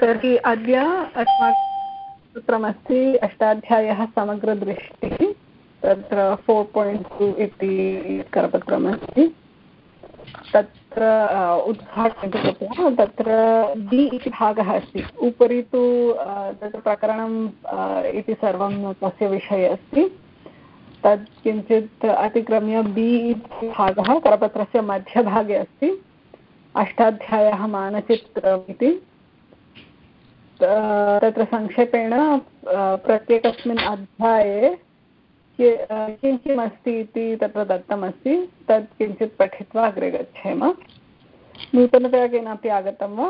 तर्हि अद्य अस्माकं सूत्रमस्ति अष्टाध्यायः समग्रदृष्टिः, तत्र फोर् पायिण्ट् टु इति करपत्रमस्ति। तत्र उद्घाटयन्तु कृपया तत्र बि इति भागः अस्ति। उपरि तु तत्र प्रकरणम् इति सर्वं तस्य विषये अस्ति। तत् किञ्चित् अतिक्रम्य बि इति भागः करपत्रस्य मध्यभागे अस्ति। अष्टाध्यायः मानचित्रम् इति। तत्र संक्षेपेण प्रत्येकस्मिन् अध्याये किं किम् अस्ति इति तत्र दत्तमस्ति तत् किञ्चित् पठित्वा अग्रे गच्छेम। नूतनतया केनापि आगतं वा?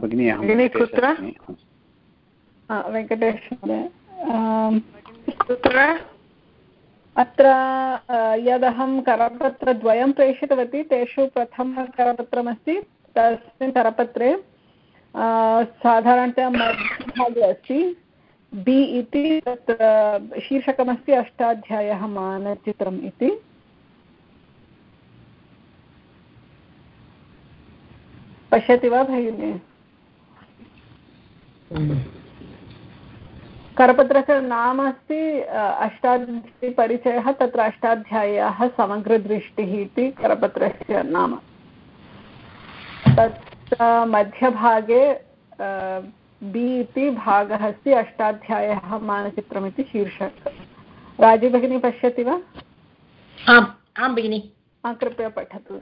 भगिनी कुत्र? वेङ्कटेश कुत्र? अत्र यदहं करपत्रद्वयं प्रेषितवती तेषु प्रथमकरपत्रमस्ति तस्मिन् करपत्रे साधारणतया मध्यभागे अस्ति। बि इति तत्र शीर्षकमस्ति अष्टाध्यायः मानचित्रम् इति। पश्यति वा भगिनि? करपत्रस्य नाम अस्ति अष्टाध्यायीपरिचयः तत्र अष्टाध्याय्याः समग्रदृष्टिः इति करपत्रस्य नाम। तत्र मध्यभागे बि इति भागः अस्ति अष्टाध्यायः मानचित्रमिति शीर्षकं। राज़ी भगिनी पश्यति वा? आम् आं भगिनि। कृपया पठतु।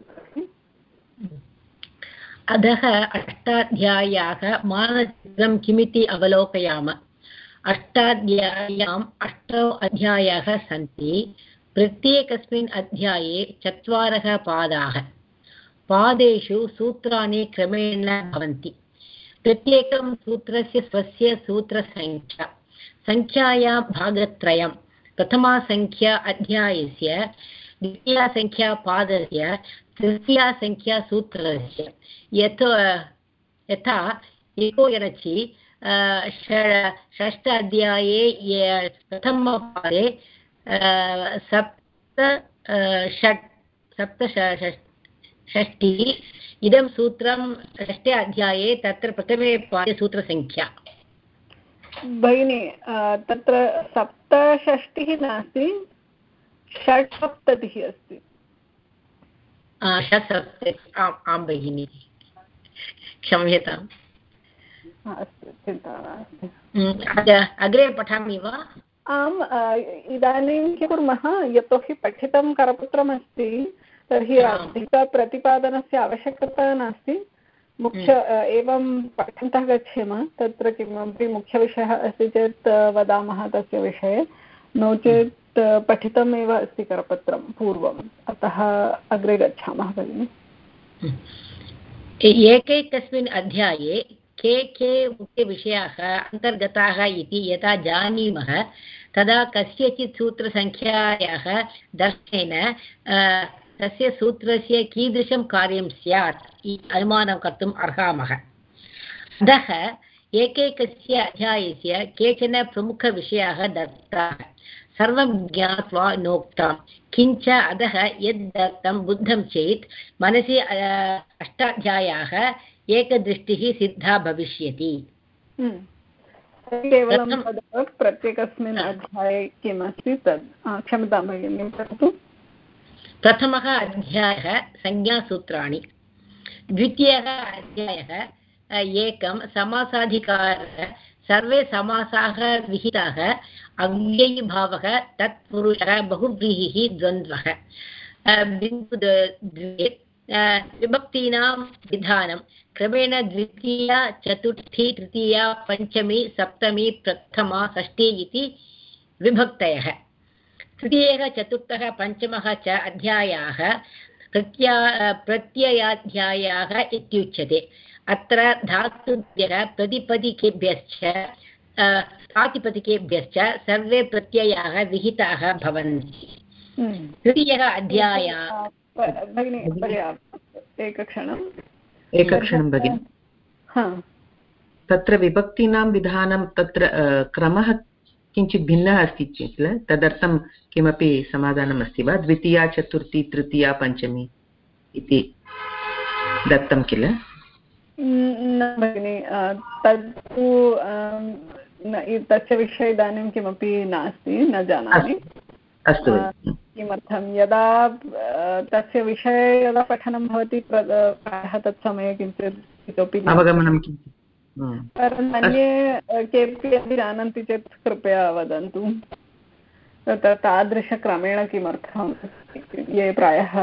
अधः अष्टाध्याय्याः मानचित्रं किमिति अवलोकयाम। अष्टाध्याय्याम् अष्टौ अध्यायाः सन्ति। प्रत्येकस्मिन् अध्याये चत्वारः पादाः। पादेषु सूत्राणि क्रमेण भवन्ति। प्रत्येकं सूत्रस्य स्वस्य सूत्रसङ्ख्या, सङ्ख्यायां भागत्रयं। प्रथमा सङ्ख्या अध्यायस्य द्वितीया सङ्ख्या पादस्य तृतीया सङ्ख्या सूत्रस्य। यत्, यथा एको यनचि षष्ठ अध्याये प्रथमपादे सप्त षट्, सप्त षष्टिः इदं सूत्रं षष्ठे अध्याये तत्र प्रथमे पादे सूत्रसङ्ख्या। भगिनि तत्र सप्तषष्टिः नास्ति षट्सप्ततिः अस्ति। षट्सप्त आम् आं भगिनि क्षम्यताम्। अस्तु चिन्ता नास्ति। अग्रे पठामि वा? आम् इदानीं किं कुर्मः यतोहि पठितं करपत्रमस्ति तर्हि अधिकप्रतिपादनस्य आवश्यकता नास्ति। मुख्य एवं पठन्तः गच्छेम तत्र किमपि मुख्यविषयः अस्ति चेत् वदामः तस्य विषये। नो चेत् पठितमेव अस्ति करपत्रं पूर्वम्। अतः अग्रे गच्छामः भगिनि। एकैकस्मिन् अध्याये के के मुख्यविषयाः अन्तर्गताः इति यदा जानीमः तदा कस्यचित् सूत्रसङ्ख्यायाः दर्शनेन तस्य सूत्रस्य कीदृशं कार्यं स्यात् इति अनुमानं कर्तुम् अर्हामः। अतः एकैकस्य अध्यायस्य केचन प्रमुखविषयाः दत्ताः। सर्वं ज्ञात्वा नोक्तां किञ्च अधः यद् दत्तं बुद्धं चेत् मनसि अष्टाध्यायाः एकदृष्टिः सिद्धा भविष्यति। केवलं प्रत्येकस्मिन् अध्याये किमस्ति तद्? क्षम्यतां भगिनि प्रथमः अध्यायः संज्ञासूत्राणि, द्वितीयः अध्यायः एकं समासाधिकारः, सर्वे समासाः विहिताः, अव्ययीभावः, तत्पुरुषः, बहुव्रीहिः, द्वन्द्वः। बिन्दुद्वये विभक्तीनां विधानं, क्रमेण द्वितीया, चतुर्थी, तृतीया, पञ्चमी, सप्तमी, प्रथमा, षष्ठी इति विभक्तयः। तृतीयः चतुर्थः पञ्चमः च अध्यायाः प्रत्या प्रत्ययाध्यायाः इत्युच्यते। अत्र धातुभ्यः प्रतिपदिकेभ्यश्च प्रातिपदिकेभ्यश्च सर्वे प्रत्ययाः विहिताः भवन्ति। तृतीयः अध्यायः एकक्षणम् एकक्षणं। भगिनि। तत्र विभक्तीनां विधानं तत्र क्रमः किञ्चित् भिन्नः अस्ति किल तदर्थं किमपि समाधानम् अस्ति वा? द्वितीया चतुर्थी तृतीया पञ्चमी इति दत्तं किल? न भगिनि तत्तु तस्य विषये इदानीं किमपि नास्ति न जानामि। अस्तु किमर्थं? यदा तस्य विषये यदा पठनं भवति प्रायः तत्समये किञ्चित् इतोपि अवगमनं परन्तु अन्ये केपि अपि जानन्ति चेत् कृपया वदन्तु तत्र तादृशक्रमेण किमर्थं ये प्रायः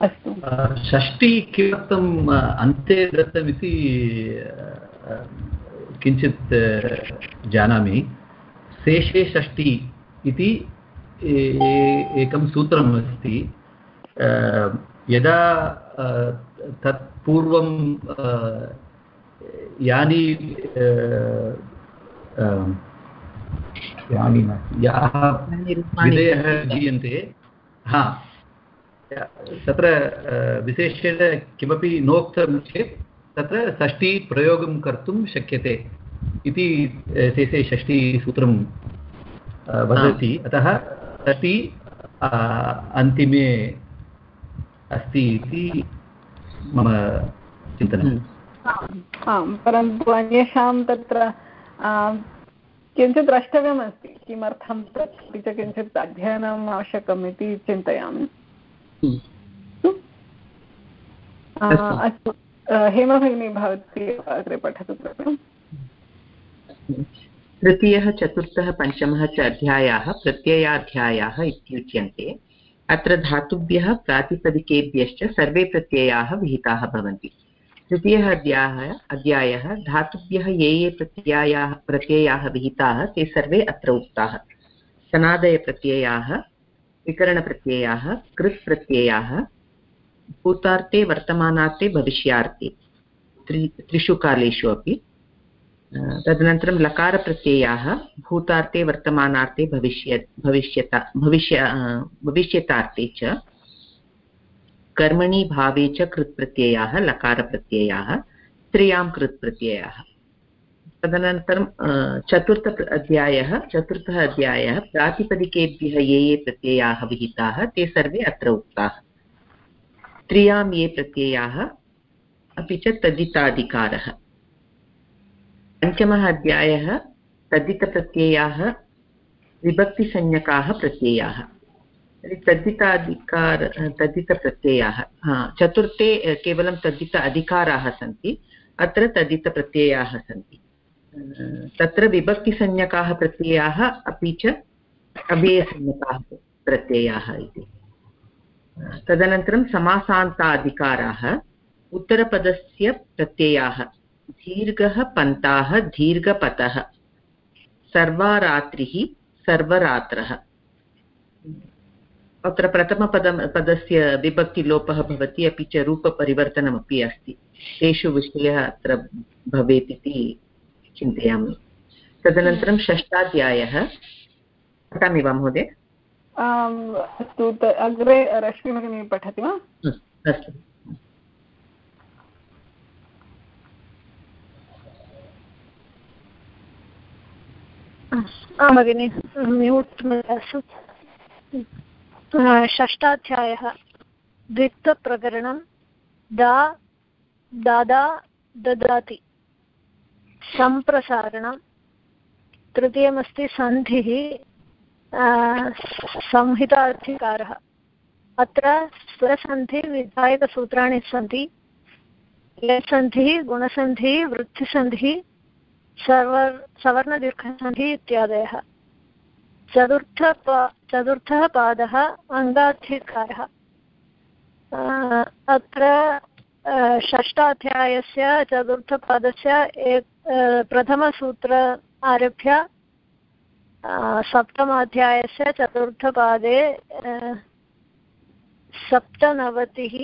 अस्तु षष्टि किमर्थम् अन्ते दत्तमिति किञ्चित् जानामि शेषे षष्टि इति एकं सूत्रम् अस्ति यदा तत् पूर्वं यानि यानि याः विधयः दीयन्ते। हा। तत्र विशेषेण किमपि नोक्तं चेत् तत्र षष्ठी प्रयोगं कर्तुं शक्यते इति शेषे षष्टिसूत्रं वदति। अतः षष्टि अन्तिमे अस्ति इति मम चिन्तनम्। आं परन्तु अन्येषां तत्र किञ्चित् द्रष्टव्यमस्ति किमर्थं तत्? अपि च किञ्चित् अध्ययनम् आवश्यकम् इति चिन्तयामि। अस्तु। हेमा भगिनी भवती अग्रे पठतु कृपया तृतीयः चतुर्थः पञ्चमः च अध्यायाः प्रत्ययाध्यायाः इत्युच्यन्ते। अत्र धातुभ्यः प्रातिपदिकेभ्यश्च सर्वे प्रत्ययाः विहिताः भवन्ति। तृतीयः अध्यायः अध्यायः, धातुभ्यः ये ये प्रत्ययाः प्रत्ययाः विहिताः, ते सर्वे अत्र उक्ताः। सनादयप्रत्ययाः, विकरणप्रत्ययाः कृत् प्रत्ययाः भूतार्थे, वर्तमानार्थे, भविष्यार्थे, त्रि, त्रिषु कालेषु अपि। तदनन्तरं लकारप्रत्ययाः भूतार्थे, वर्तमानार्थे, भविष्य, भविष्यता, भविष्य भविष्यतार्थे च, कर्मणि भावे च कृत्प्रत्ययाः, लकारप्रत्ययाः, स्त्रियाँ कृत्प्रत्ययाः। तदनन्तरं चतुर्थ अध्यायः, चतुर्थः अध्यायः, प्रातिपदिकेभ्यः ये ये प्रत्ययाः विहिताः, ते सर्वे अत्र उक्ताः। स्त्रियाँ ये प्रत्ययाः, अपि च तद्धिताधिकारः पञ्चमः अध्यायः तद्धितप्रत्ययाः विभक्तिसंज्ञकाः प्रत्ययाः। तर्हि तद्धिताधिकार तद्धितप्रत्ययाः। चतुर्थे केवलं तद्धित अधिकाराः सन्ति, अत्र तद्धितप्रत्ययाः सन्ति। तत्र विभक्तिसंज्ञकाः प्रत्ययाः, अपि च अव्ययसंज्ञकाः प्रत्ययाः इति। तदनन्तरं समासान्ताधिकाराः, उत्तरपदस्य प्रत्ययाः। दीर्घः पन्ताः दीर्घपतः। सर्वारात्रिः सर्वरात्रः। अत्र प्रथमपदं पदस्य विभक्तिलोपः भवति अपि च रूपपरिवर्तनमपि अस्ति। तेषु विषयः अत्र भवेत् इति चिन्तयामि। तदनन्तरं षष्ठाध्यायः पठामि वा महोदय? अस्तु अग्रे रश्मि भगिनी पठति वा? अस्तु। आं भगिनि म्यूट् अस्तु षष्ठाध्यायः, द्वित्वप्रकरणं दा, दादा, ददाति। सम्प्रसारणं, तृतीयमस्ति सन्धिः संहिताधिकारः। अत्र स्वरसन्धिविधायकसूत्राणि सन्ति। यसन्धिः गुणसन्धिः, वृत्तिसन्धिः सर्व सवर्णदीर्घसन्धिः इत्यादयः चतुर्थ चतुर्थः पादः अङ्गाधिकारः अत्र षष्ठाध्यायस्य चतुर्थपादस्य एक प्रथमसूत्र आरभ्य सप्तमाध्यायस्य चतुर्थपादे सप्तनवतिः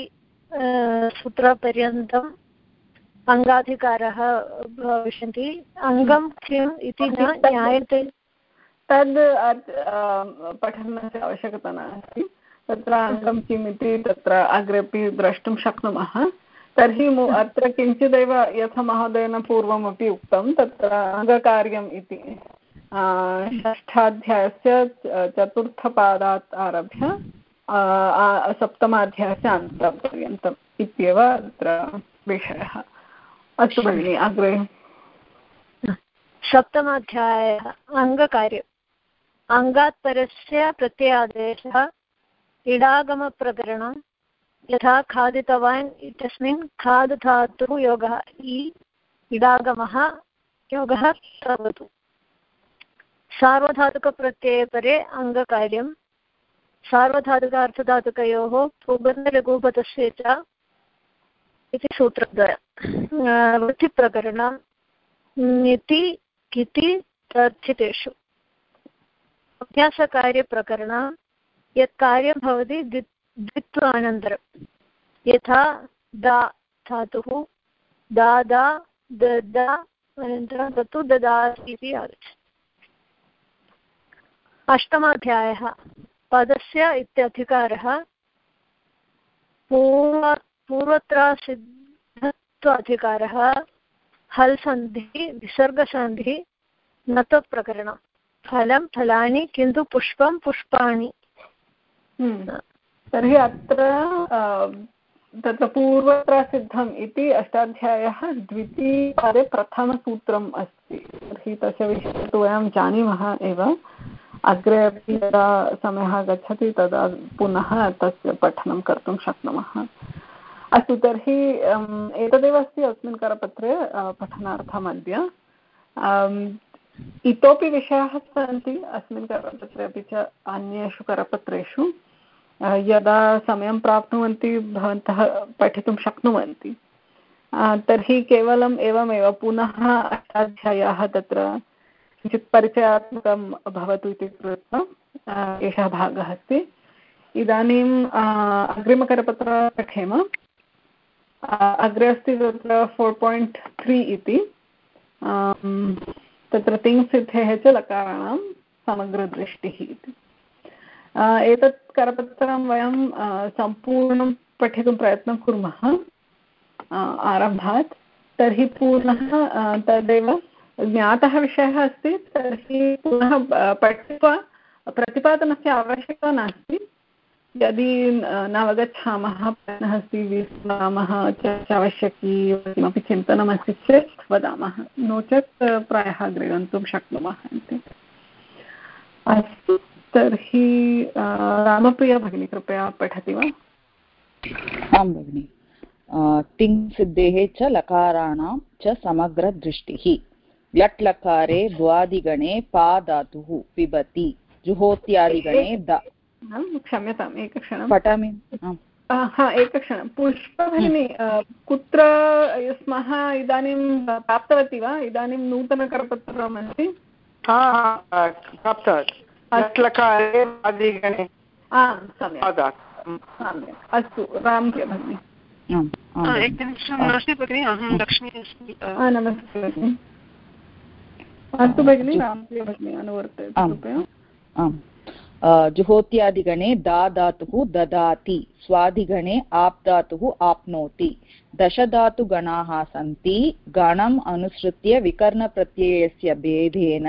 सूत्रपर्यन्तम् अङ्गाधिकारः भविष्यन्ति। अङ्गं किम् इति न ज्ञायते। तद् पठनस्य आवश्यकता नास्ति। तत्र अङ्गं किम् इति तत्र अग्रेपि द्रष्टुं शक्नुमः। तर्हि अत्र किञ्चिदेव यथा महोदयेन पूर्वमपि उक्तं, तत्र अङ्गकार्यम् इति। षष्ठाध्यायस्य चतुर्थपादात् आरभ्य सप्तमाध्यायस्य अन्तपर्यन्तम् इत्येव अत्र विषयः। अस्तु भगिनि, अग्रे। सप्तमाध्यायः अङ्गकार्यम् अङ्गात् परस्य प्रत्ययादेशः इडागमप्रकरणं, यथा खादितवान् इत्यस्मिन् खाद् धातुः योगः इ, इडागमः योगः भवतु सार्वधातुकप्रत्यये परे अङ्गकार्यं। सार्वधातुक अर्थधातुकयोः च इति सूत्रद्वयं वृत्तिप्रकरणं निति किति तर्थितेषु अभ्यासकार्यप्रकरणं यत् कार्यं भवति द्वि द्वित्वानन्तरं। यथा दा धातुः दादा ददा अनन्तरं तत्तु ददाति इति आगच्छति। अष्टमाध्यायः। पदस्य इत्यधिकारः पूर्व पूर्वत्रासिद्धत्वाधिकारः हल् सन्धिः विसर्गसन्धिः नतप्रकरणं फलं फलानि किन्तु पुष्पं पुष्पाणि। हम्म। तर्हि अत्र तत्र पूर्वत्र सिद्धम् इति अष्टाध्यायः द्वितीयपादे प्रथमसूत्रम् अस्ति। तर्हि तस्य विषये तु वयं जानीमः एव। अग्रे अपि यदा समयः गच्छति तदा पुनः तस्य पठनं कर्तुं शक्नुमः। अस्तु, तर्हि एतदेव अस्ति अस्मिन् करपत्रे पठनार्थम् अद्य। इतोपि विषयाः सन्ति अस्मिन् करपत्रे अपि च अन्येषु करपत्रेषु। यदा समयं प्राप्नुवन्ति, भवन्तः पठितुं शक्नुवन्ति। तर्हि केवलम् एवमेव, पुनः अष्टाध्याय्याः तत्र किञ्चित् परिचयात्मकं भवतु इति कृत्वा एषः भागः अस्ति। इदानीम् अग्रिमकरपत्र पठेम अग्रे अस्ति तत्र फोर् पायिण्ट् त्री इति। तत्र तिङ्सिद्धेः च लकाराणां समग्रदृष्टिः इति। एतत् करपत्रं वयं सम्पूर्णं पठितुं प्रयत्नं कुर्मः आरम्भात्। तर्हि पुनः तदेव ज्ञातः विषयः अस्ति। तर्हि पुनः पठित्वा प्रतिपादनस्य आवश्यकता नास्ति। यदि नावगच्छामः प्रश्नः अस्ति विस्मरामः चर्चा आवश्यकी किमपि चिन्तनमस्ति चेत् वदामः। नो चेत् प्रायः अग्रे गन्तुं शक्नुमः इति। अस्तु, तर्हि रामप्रिया भगिनी, कृपया पठति वा? आं भगिनि। तिङ्सिद्धेः च लकाराणां च समग्रदृष्टिः। लट् लकारे द्वादिगणे पा धातुः पिबति। जुहोत्यादिगणे द। क्षम्यताम् एकक्षणं पठामि। हा एकक्षणं। पुष्पभगिनी कुत्र स्मः इदानीं प्राप्तवती वा? इदानीं नूतनकरपत्रमस्ति प्राप्तवती। अस्तु। राम्य भगिनि एकनिमिषं नास्ति भगिनि अहं लक्ष्मी अस्मि। नमस्ते भगिनि। अस्तु भगिनि राम्य भगिनि अनुवर्तयतु कृपया। आम्। जुहोत्यादिगणे दा धातुः ददाति स्वादिगणे आप् धातुः आप्नोति दशधातुगणाः सन्ति गणम् अनुसृत्य विकर्णप्रत्ययस्य भेदेन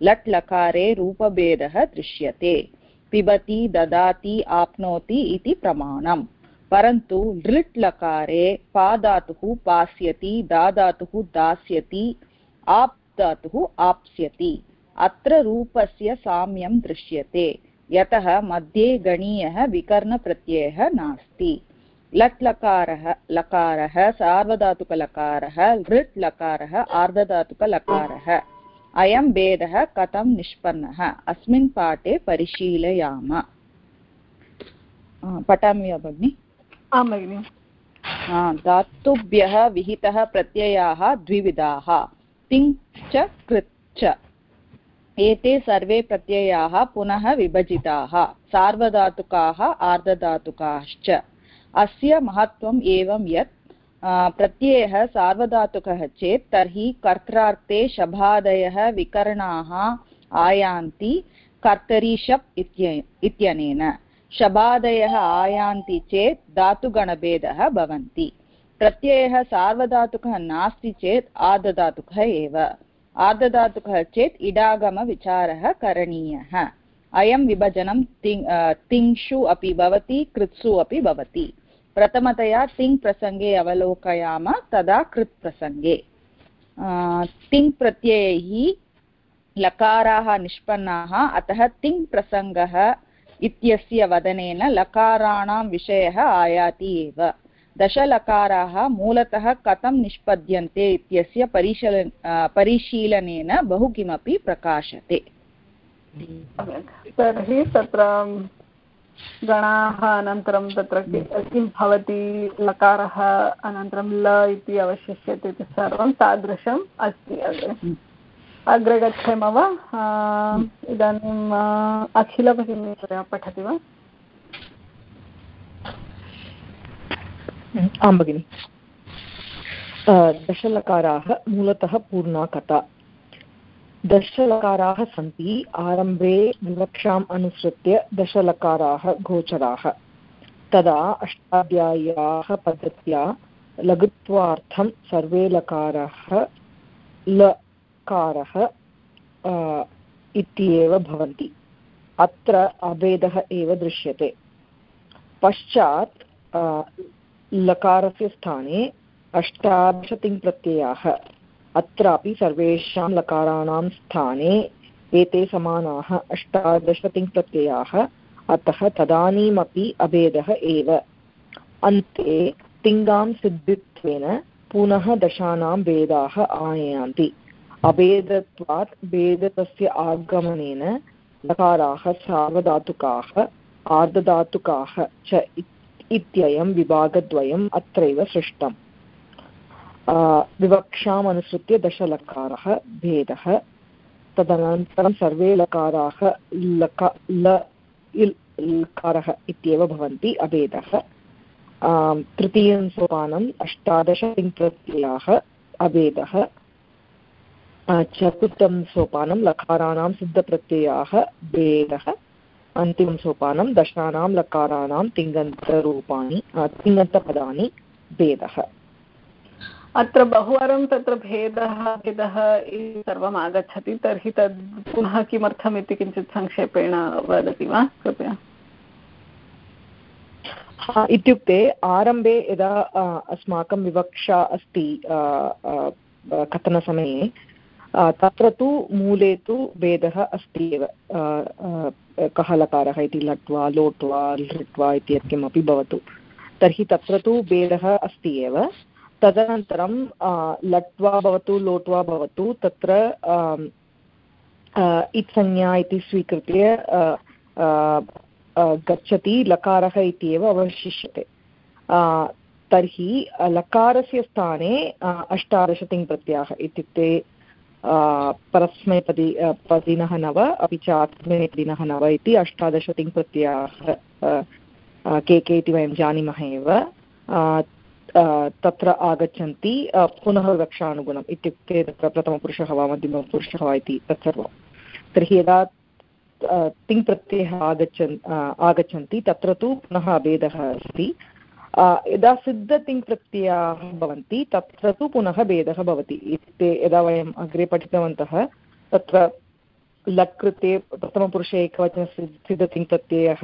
लट् लकारे रूपभेदः दृश्यते पिबति ददाति आप्नोति इति प्रमाणम् परन्तु लृट् लकारे पादातुः पास्यति दादातुः दास्यति आप् धातुः आप्स्यति अत्र रूपस्य साम्यं दृश्यते। यतः मध्ये गणीयः विकर्णप्रत्ययः नास्ति। लट् लकारः लकारः सार्वधातुकलकारः लृट् लकारः आर्धधातुकलकारः। अयं भेदः कथं निष्पन्नः? अस्मिन् पाठे परिशीलयाम। पठामि वा भगिनि? आं भगिनि। धातुभ्यः विहितः प्रत्ययाः द्विविधाः। तिङ् च कृत् च एते सर्वे प्रत्ययाः पुनः विभजिताः, सार्वधातुकाः, आर्धधातुकाश्च। अस्य महत्त्वम् एवं यत् प्रत्ययः सार्वधातुकः चेत् तर्हि कर्त्रार्थे शभादयः विकरणाः आयान्ति कर्तरि शप् इत्यनेन। शबादयः आयान्ति चेत् धातुगणभेदः भवन्ति। प्रत्ययः सार्वधातुकः नास्ति चेत् आर्धधातुकः एव। आर्धधातुकः चेत् इडागमविचारः करणीयः। अयं विभजनं तिङ् तिङ्षु अपि भवति, कृत्सु अपि भवति। प्रथमतया तिङ् प्रसङ्गे अवलोकयाम, तदा कृत् प्रसङ्गे। तिङ् प्रत्ययैः लकाराः निष्पन्नाः, अतः तिङ् प्रसङ्गः इत्यस्य वदनेन लकाराणां विषयः आयाति एव। दशलकाराः मूलतः कथं निष्पद्यन्ते इत्यस्य परिशील परिशीलनेन बहु किमपि प्रकाशते। तर्हि तत्र गणाः अनन्तरं तत्र किं भवति लकारः अनन्तरं ल इति अवशिष्यते इति सर्वं तादृशम् अस्ति अग्रे। अग्रे गच्छामः वा? इदानीम् अखिलभगिनी पठति वा? आं भगिनि। दशलकाराः मूलतः पूर्णा कथा। दशलकाराः सन्ति, आरम्भे विवक्षाम् अनुसृत्य दशलकाराः गोचराः। तदा अष्टाध्याय्याः पद्धत्या लघुत्वार्थं सर्वे लकाराः, लकारः इत्येव भवन्ति। अत्र अभेदः एव दृश्यते। पश्चात् लकारस्य स्थाने अष्टादशतिङ्प्रत्ययाः अत्रापि सर्वेषां लकाराणां स्थाने एते समानाः अष्टादशतिङ्प्रत्ययाः अतः तदानीमपि अभेदः एव। अन्ते तिङ्गां सिद्धित्वेन पुनः दशानां भेदाः आनयन्ति। अभेदत्वात् भेदतस्य आगमनेन लकाराः सार्वधातुकाः, आर्धधातुकाः च इत्ययं विभागद्वयम् अत्रैव सृष्टम्। विवक्षाम् अनुसृत्य दशलकारः भेदः, तदनन्तरं सर्वे लकाराः लक, ल लकारः इत्येव भवन्ति, अभेदः। तृतीयं सोपानम् अष्टादश अभेदः। चतुर्थं सोपानं लकाराणां सिद्धप्रत्ययाः भेदः। अन्तिमं सोपानं दशानां लकाराणां तिङन्तरूपाणि तिङन्तपदानि भेदः। अत्र बहुवारं तत्र भेदः भेदः इति सर्वम् आगच्छति तर्हि तद् पुनः किमर्थम् इति किञ्चित् संक्षेपेण वदति वा कृपया? इत्युक्ते आरम्भे यदा अस्माकं विवक्षा अस्ति कथनसमये तत्र तु मूले तु भेदः अस्ति एव कः लकारः इति लट्वा, लोट्वा, लृट्वा इति यत्किमपि भवतु। तर्हि तत्र तु भेदः अस्ति एव तदनन्तरं लट्वा भवतु, लोट्वा भवतु, तत्र इत्संज्ञा इति स्वीकृत्य गच्छति, लकारः इति एव अवशिष्यते तर्हि, लकारस्य स्थाने अष्टादशतिङ्प्रत्ययाः इत्युक्ते परस्मैपदी पदिनः नव, अपि च आत्मनेपदिनः नव इति अष्टादश तिङ्प्रत्ययाः के के इति वयं जानीमः एव। तत्र आगच्छन्ति पुनः विवक्षानुगुणम् इत्युक्ते तत्र प्रथमपुरुषः वा मध्यमपुरुषः वा इति तत्सर्वं। तर्हि यदा तिङ्प्रत्ययः आगच्छन् आगच्छन्ति, तत्र तु पुनः भेदः अस्ति। यदा सिद्धतिङ्प्रत्ययाः भवन्ति, तत्र तु पुनः भेदः भवति। इत्युक्ते यदा वयम् अग्रे पठितवन्तः, तत्र लट् कृते प्रथमपुरुषे एकवचनस्य सिद्धतिङ्प्रत्ययः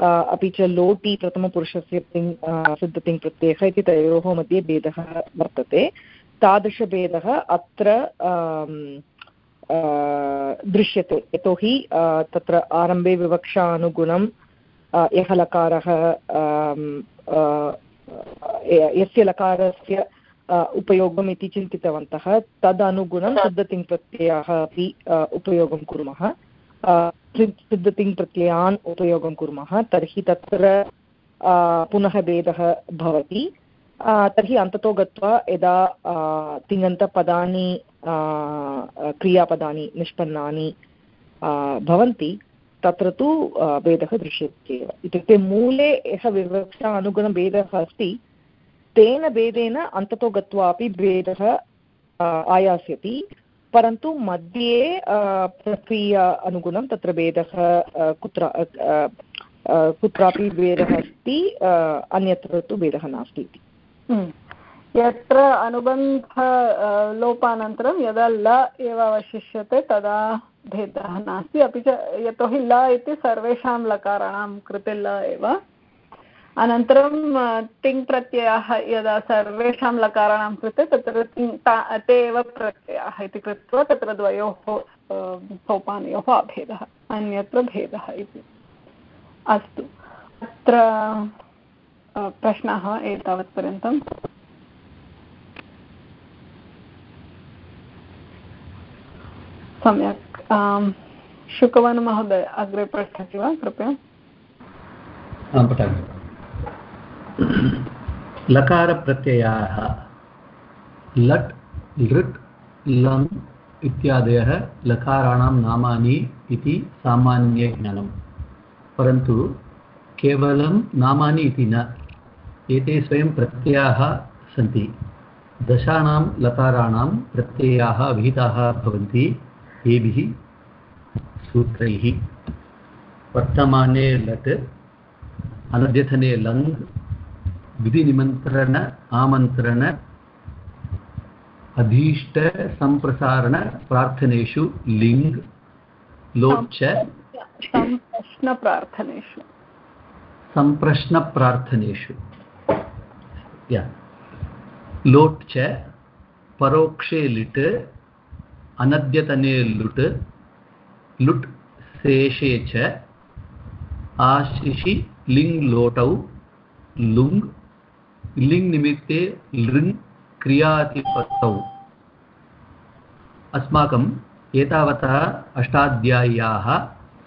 अपि च लोटि प्रथमपुरुषस्य तिङ् सिद्धतिङ्प्रत्ययः इति तयोः मध्ये भेदः वर्तते। तादृशभेदः अत्र दृश्यते। यतोहि तत्र आरम्भे विवक्षानुगुणं यः लकारः यस्य लकारस्य उपयोगम् इति चिन्तितवन्तः तदनुगुणं सिद्धतिङ्प्रत्ययाः अपि उपयोगं कुर्मः। सिद्धतिङ्प्रत्ययान् उपयोगं कुर्मः तर्हि तत्र पुनः भेदः भवति। तर्हि अन्ततो गत्वा यदा तिङन्तपदानि क्रियापदानि निष्पन्नानि भवन्ति तत्र तु भेदः दृश्यते एव। इत्युक्ते मूले यः विवक्षा अनुगुणं भेदः अस्ति, तेन भेदेन अन्ततो गत्वा अपि भेदः आयास्यति, परन्तु मध्ये प्रक्रिया अनुगुणं तत्र भेदः कुत्र कुत्रापि भेदः अस्ति अन्यत्र तु भेदः नास्ति इति। इत्यत्र अनुबन्ध लोपानन्तरं यदा ल एव अवशिष्यते, तदा भेदः नास्ति। अपि च यतोहि ल इति सर्वेषां लकाराणां कृते ल एव। अनन्तरं तिङ् प्रत्ययाः यदा सर्वेषां लकाराणां कृते, तत्र ते एव प्रत्ययाः इति कृत्वा तत्र द्वयोः सोपानयोः अभेदः, अन्यत्र भेदः इति। अस्तु। अत्र प्रश्नाः एतावत्पर्यन्तम्। सम्यक्। शुकवन् महोदय, अग्रे पठति वा? कृपया। पठामि। लकारप्रत्ययाः लट्, लृट् लङ् इत्यादयः लकाराणां नामानि इति सामान्यज्ञानं परन्तु केवलं नामानि इति न, एते स्वयं प्रत्ययाः सन्ति। दशानां लकाराणां प्रत्ययाः विहिताः भवन्ति। येभिः सूत्रैः वर्तमाने लट् अनद्यथने लङ् विधिनिमन्त्रण आमन्त्रण अभीष्टसम्प्रसारणप्रार्थनेषु लिङ् लोट् च सम्प्रश्नप्रार्थनेषु सम्प्रश्नप्रार्थनेषु लोट् च परोक्षे लिट् अनद्यतने लुट् लुट् शेषे च आशिषि लिङ् लोटौ लुङ् लिङ् निमित्ते लृङ् क्रियातिपत्तौ अस्माकम् एतावता अष्टाध्याय्याः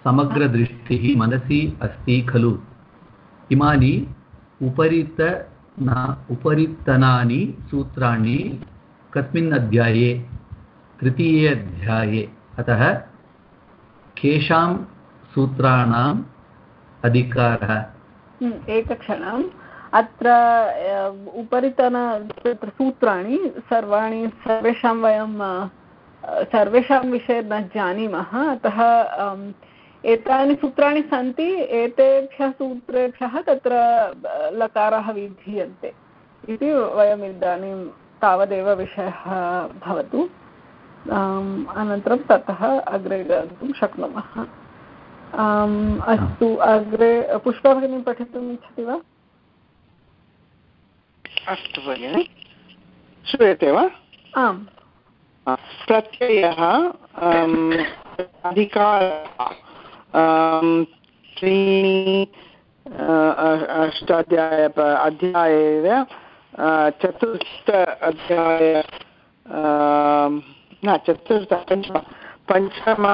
समग्रदृष्टिः मनसि अस्ति खलु। इमानि उपरित उपरितनानि सूत्राणि कस्मिन् अध्याये तृतीये अध्याये अतः केषां सूत्राणाम् अधिकारः। हम्म, एकक्षणम्। अत्र उपरितन तत्र सूत्राणि सर्वाणि सर्वेषां वयं सर्वेषां विषये न जानीमः। अतः एतानि सूत्राणि सन्ति एतेभ्यः सूत्रेभ्यः तत्र लकाराः विधीयन्ते इति वयम् इदानीं तावदेव विषयः भवतु। अनन्तरं ततः अग्रे गन्तुं शक्नुमः। अस्तु अग्रे पुष्पा भगिनी पठितुम् इच्छति वा? अस्तु भगिनि। श्रूयते वा? आम्। प्रत्ययः अधिकारः त्रीणि अष्टाध्याय अध्याये चतुर्थ अध्याय न चतुर्थ पञ्चम पञ्चम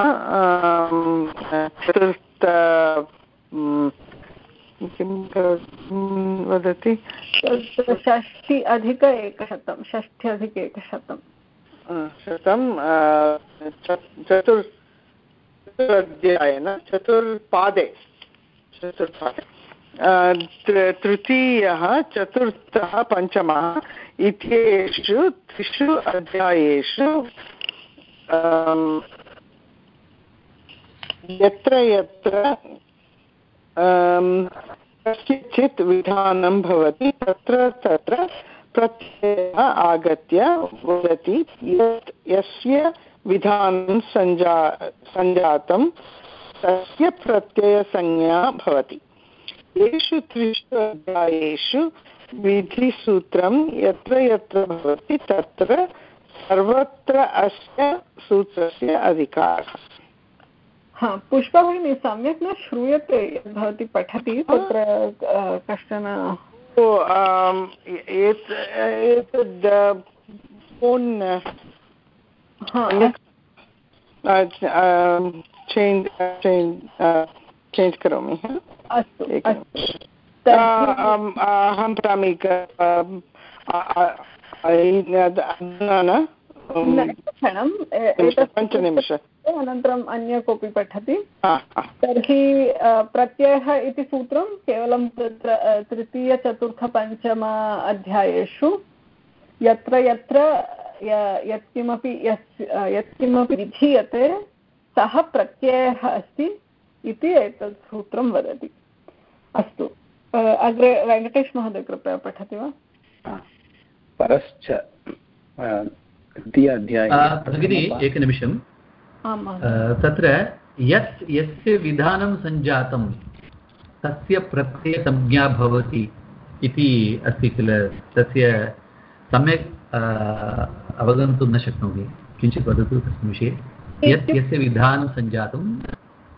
चतुर्थ किं वदति? षष्टि अधिक एकशतं षष्टि अधिक एकशतं। शतं चतुर् चतुरध्याये न चतुर्पादे चतुर्पादे। तृतीयः चतुर्थः पञ्चमः इत्येषु त्रिषु अध्यायेषु यत्र यत्र कस्यचित् विधानं भवति तत्र तत्र प्रत्ययः आगत्य वदति यत् यस्य विधानं सञ्जा सञ्जातं तस्य प्रत्ययसंज्ञा भवति येषु त्रिषु अध्यायेषु विधिसूत्रं यत्र यत्र भवति तत्र सर्वत्र अस्य सूत्रस्य अधिकारः। हा पुष्पा भगिनी सम्यक् न श्रूयते भवती पठति तत्र कश्चन एतद् फोन् चेञ्ज् करोमि अस्तु अहं वदामि पञ्चनिमिष अनन्तरम् अन्य कोऽपि पठति तर्हि प्रत्ययः इति सूत्रं केवलं तत्र तृतीयचतुर्थपञ्चम अध्यायेषु यत्र यत्र यत्किमपि यस् यत्किमपि विधीयते सः प्रत्ययः अस्ति इति एतत् सूत्रं वदति अस्तु अग्रे वेङ्कटेश महोदय कृपया पठति वा परश्च द्वितीय अध्याये भगिनि एकनिमिषं तत्र यत् यस्य विधानं सञ्जातं तस्य प्रत्ययसंज्ञा भवति इति अस्ति किल? तस्य सम्यक् अवगन्तुं न शक्नोमि। किञ्चित् वदतु तस्मिन् विषये। यत् यस्य विधानं सञ्जातं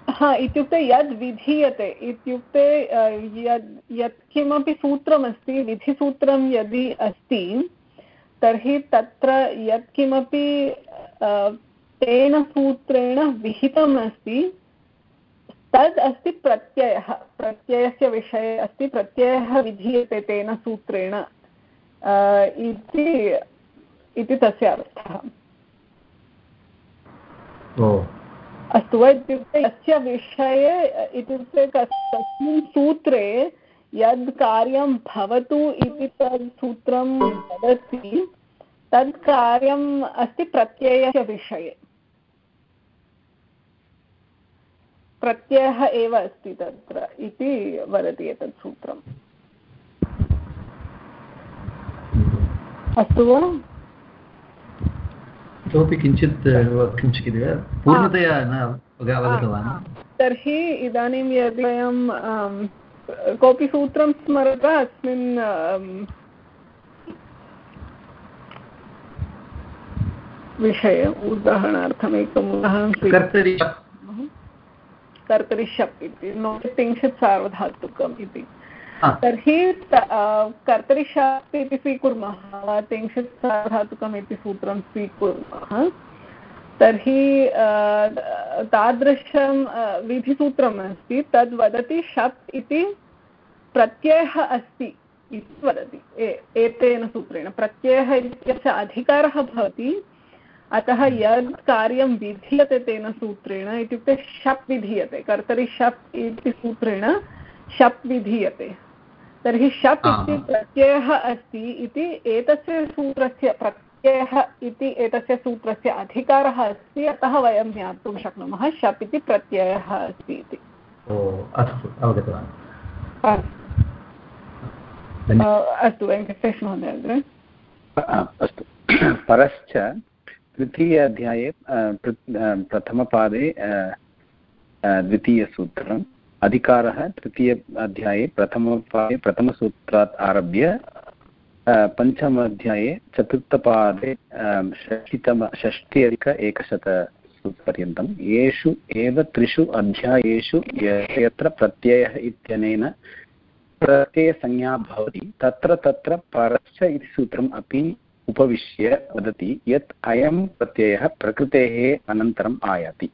हा, इत्युक्ते यद् विधीयते, इत्युक्ते यद् यत्किमपि सूत्रमस्ति, विधिसूत्रं यदि अस्ति, तर्हि तत्र यत्किमपि तेन सूत्रेण विहितम् अस्ति, तद् अस्ति प्रत्ययः, प्रत्ययस्य विषये अस्ति, प्रत्ययः विधीयते तेन सूत्रेण इति इति तस्य अर्थः। अस्तु वा इत्युक्ते यस्य विषये, इत्युक्ते कस्मिन् सूत्रे यद् कार्यं भवतु इति तद् सूत्रं वदति, तद् कार्यम् अस्ति प्रत्ययस्य विषये। प्रत्ययः एव अस्ति तत्र इति वदति एतत् सूत्रम्। अस्तु वा? इतोपि किञ्चित् किञ्चित् पूर्णतया न अवगतवान् तर्हि इदानीं यदि वयं कोऽपि सूत्रं स्मरता अस्मिन् विषये उदाहरणार्थम् एकम् उदाहरणं कर्तरि शप्। इति नो तिंशत् सार्वधातुकम् इति। तर्हि कर्तरि शप् इति स्वीकुर्मः वा? तिंशत् सार्वधातुकम् इति सूत्रं स्वीकुर्मः। तर्हि तादृशं विधिसूत्रम् अस्ति। तद् वदति शप् इति प्रत्ययः अस्ति इति वदति। एतेन सूत्रेण। प्रत्ययः इत्यस्य अधिकारः भवति। अतः यद् कार्यं विधीयते तेन सूत्रेण, इत्युक्ते शप् विधीयते। कर्तरि शप् इति सूत्रेण शप् विधीयते। तर्हि शप् इति प्रत्ययः अस्ति इति एतस्य सूत्रस्य प्रत्ययः इति एतस्य सूत्रस्य अधिकारः अस्ति अतः वयं ज्ञातुं शक्नुमः शप् इति प्रत्ययः अस्ति इति। अस्तु अवगतवान्। अस्तु वेङ्कटेश महोदय। अग्रे अस्तु। परश्च तृतीय अध्याये प्रथमपादे द्वितीयसूत्रम्। अधिकारः तृतीय अध्याये प्रथमपादे प्रथमसूत्रात् आरभ्य पञ्चम अध्याये चतुर्थपादे षष्टितम षष्टि अधिक एकशतपर्यन्तं येषु एव त्रिषु अध्यायेषु यत्र प्रत्ययः इत्यनेन प्रत्ययसंज्ञा भवति, तत्र तत्र परश्च इति सूत्रम् अपि उपविश्य वदति, यत् अयं प्रत्ययः प्रकृतेः अनन्तरम् आयाति।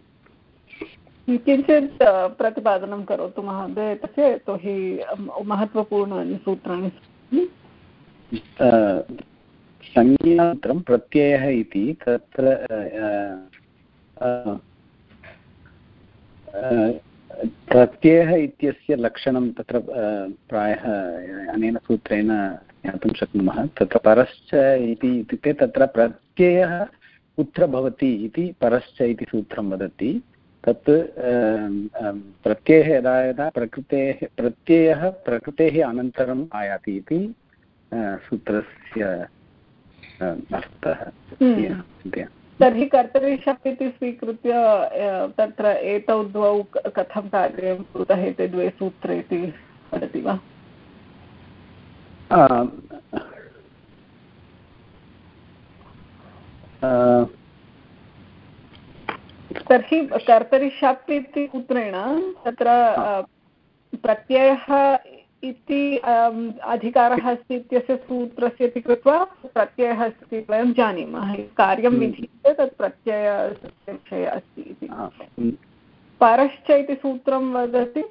किञ्चित् प्रतिपादनं करोतु महोदय, तस्य यतोहि महत्त्वपूर्णानि सूत्राणि संज्ञानन्तरं प्रत्ययः इति तत्र प्रत्ययः इत्यस्य लक्षणं तत्र प्रायः अनेन सूत्रेण ज्ञातुं शक्नुमः। तत्र परश्च इति इत्युक्ते तत्र प्रत्ययः कुत्र भवति इति परश्च इति सूत्रं वदति। तत् प्रत्ययः यदा यदा प्रकृतेः प्रत्ययः प्रकृतेः अनन्तरम् आयाति इति सूत्रस्य अर्थः हम्म। तर्हि कर्तरि शप् इति स्वीकृत्य तत्र एतौ द्वौ कथं कार्यं कुरुतः एते द्वे सूत्रे इति वदति वा तर्हि कर्तरि शप् इति सूत्रेण तत्र प्रत्ययः इति अधिकारः अस्ति इत्यस्य सूत्रस्य इति कृत्वा प्रत्ययः अस्ति वयं जानीमः। कार्यं हम्म। विधीयते तत् प्रत्ययस्य विषये अस्ति इति। परश्च इति सूत्रं वदति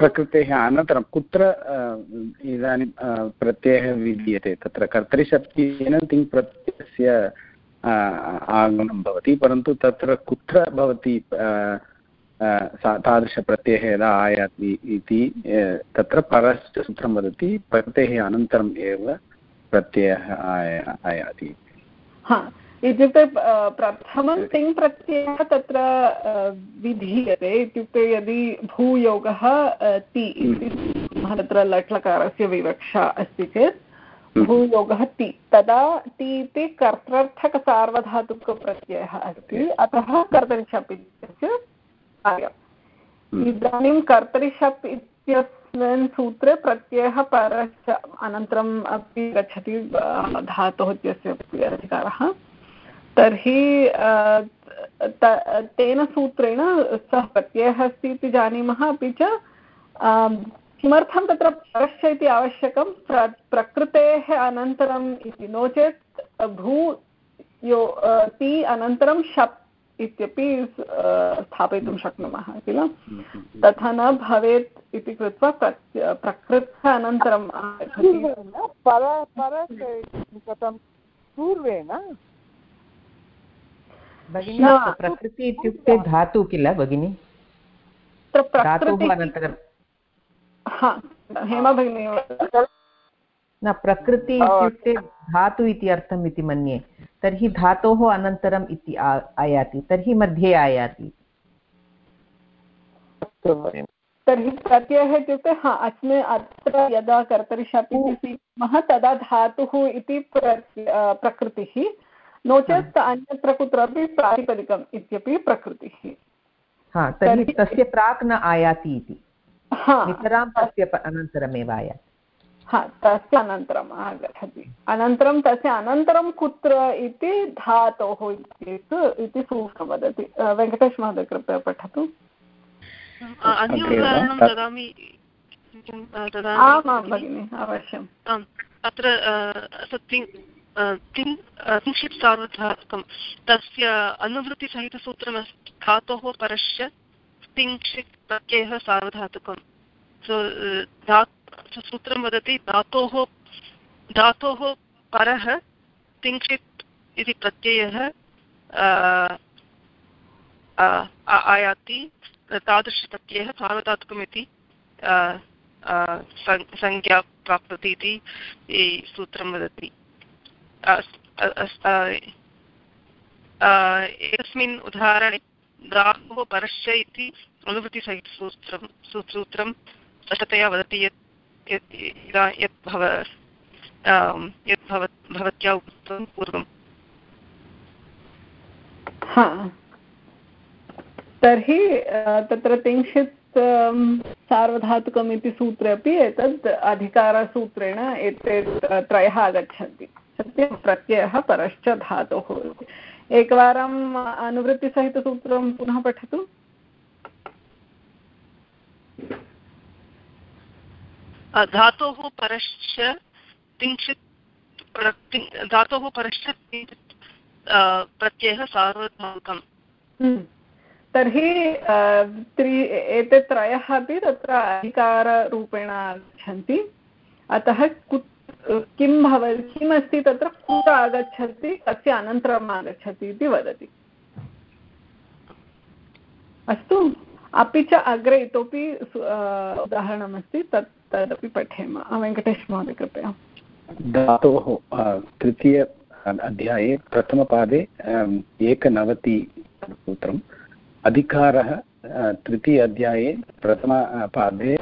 प्रकृतेः अनन्तरं कुत्र इदानीं प्रत्ययः विधीयते? तत्र कर्तरिशब्देन तिङ् प्रत्ययस्य आगमनं भवति परन्तु तत्र कुत्र भवति तादृशप्रत्ययः यदा आयाति इति तत्र परश्च सूत्रं वदति प्रत्ययः अनन्तरम् एव प्रत्ययः आया आयाति। इत्युक्ते प्रथमं तिङ् प्रत्ययः तत्र विधीयते इत्युक्ते यदि भूयोगः ति इति तत्र लट्लकारस्य विवक्षा अस्ति चेत् भूयोगः ति तदा ति इति कर्तर्थकसार्वधातुकप्रत्ययः अस्ति। अतः कर्तरिषप् इत्यस्य कार्यम्। इदानीं कर्तरिषप् इत्यस्मिन् सूत्रे प्रत्ययः परश्च अनन्तरम् अपि गच्छति धातुः इत्यस्य अपि अधिकारः। तर्हि तेन सूत्रेण सः प्रत्ययः अस्ति इति जानीमः। अपि च किमर्थं तत्र परश्च इति आवश्यकं? प्र प्रकृतेः अनन्तरम् इति नो चेत् भू यो ति अनन्तरं शप् इत्यपि स्थापयितुं शक्नुमः किल? तथा न भवेत् इति कृत्वा प्रकृतः अनन्तरं पूर्वेण प्रकृति इत्युक्ते धातु किल भगिनि? धातुः अनन्तरं हेमा भगिनी न प्रकृति इत्युक्ते धातु इति अर्थम् इति मन्ये। तर्हि धातोः अनन्तरम् इति आयाति। तर्हि मध्ये आयाति। तर्हि प्रत्ययः इत्युक्ते हा अस्मिन् अत्र यदा कर्तरिष्यापि स्वीकुर्मः तदा धातुः इति प्रकृतिः। नो चेत् अन्यत्र कुत्रापि प्रातिपदिकम् इत्यपि प्रकृतिः। हा तर्हि तस्य प्राक् न आयाति इति। नितरां तस्य अनन्तरमेव आयाति हा तस्य अनन्तरम् आगच्छति। अनन्तरं तस्य अनन्तरं कुत्र इति धातोः इति सूत्रं वदति। वेङ्कटेश महोदय कृपया पठतु। आमां भगिनि? अवश्यम्। अत्र किञ्चित् सार्वधातुकं तस्य अनुवृत्तिसहितसूत्रमस्ति धातोः परश्च तिङ्क्षित् प्रत्ययः सार्वधातुकं सो धा सूत्रं वदति, धातोः धातोः परः तिङ्क्षित् इति प्रत्ययः आयाति। तादृशप्रत्ययः सार्वधातुकमिति संज्ञा प्राप्नोति इति सूत्रं वदति। एकस्मिन् उदाहरणे धातोः परश्च इति अनुवृत्तिसहितसूत्रं सूत्रं स्पष्टतया वदति यत् यत् भव यत् भव भवत्या उक्तं पूर्वम्। तर्हि तत्र तिंशित् सार्वधातुकम् इति सूत्रे अपि एतद् अधिकारसूत्रेण एते त्रयः आगच्छन्ति। सत्यं, प्रत्ययः परश्च धातुः एकवारम् अनुवृत्तिसहितसूत्रं पुनः पठतु। धातोः परश्च किञ्चित् धातोः परश्च किञ्चित् प्रत्ययः सार्वधातुकम् तर्हि त्रि एते त्रयः अपि तत्र अधिकाररूपेण आगच्छन्ति। अतः कुत् किं भवति किमस्ति तत्र? कुत्र आगच्छति? तस्य अनन्तरम् आगच्छति इति वदति। अस्तु, अपि च अग्रे इतोपि उदाहरणमस्ति, तत्, तदपि पठेम। वेङ्कटेश महोदय, कृपया। धातोः तृतीय अध्याये, प्रथमपादे एकनवति सूत्रम्। अधिकारः तृतीय अध्याये प्रथमपादे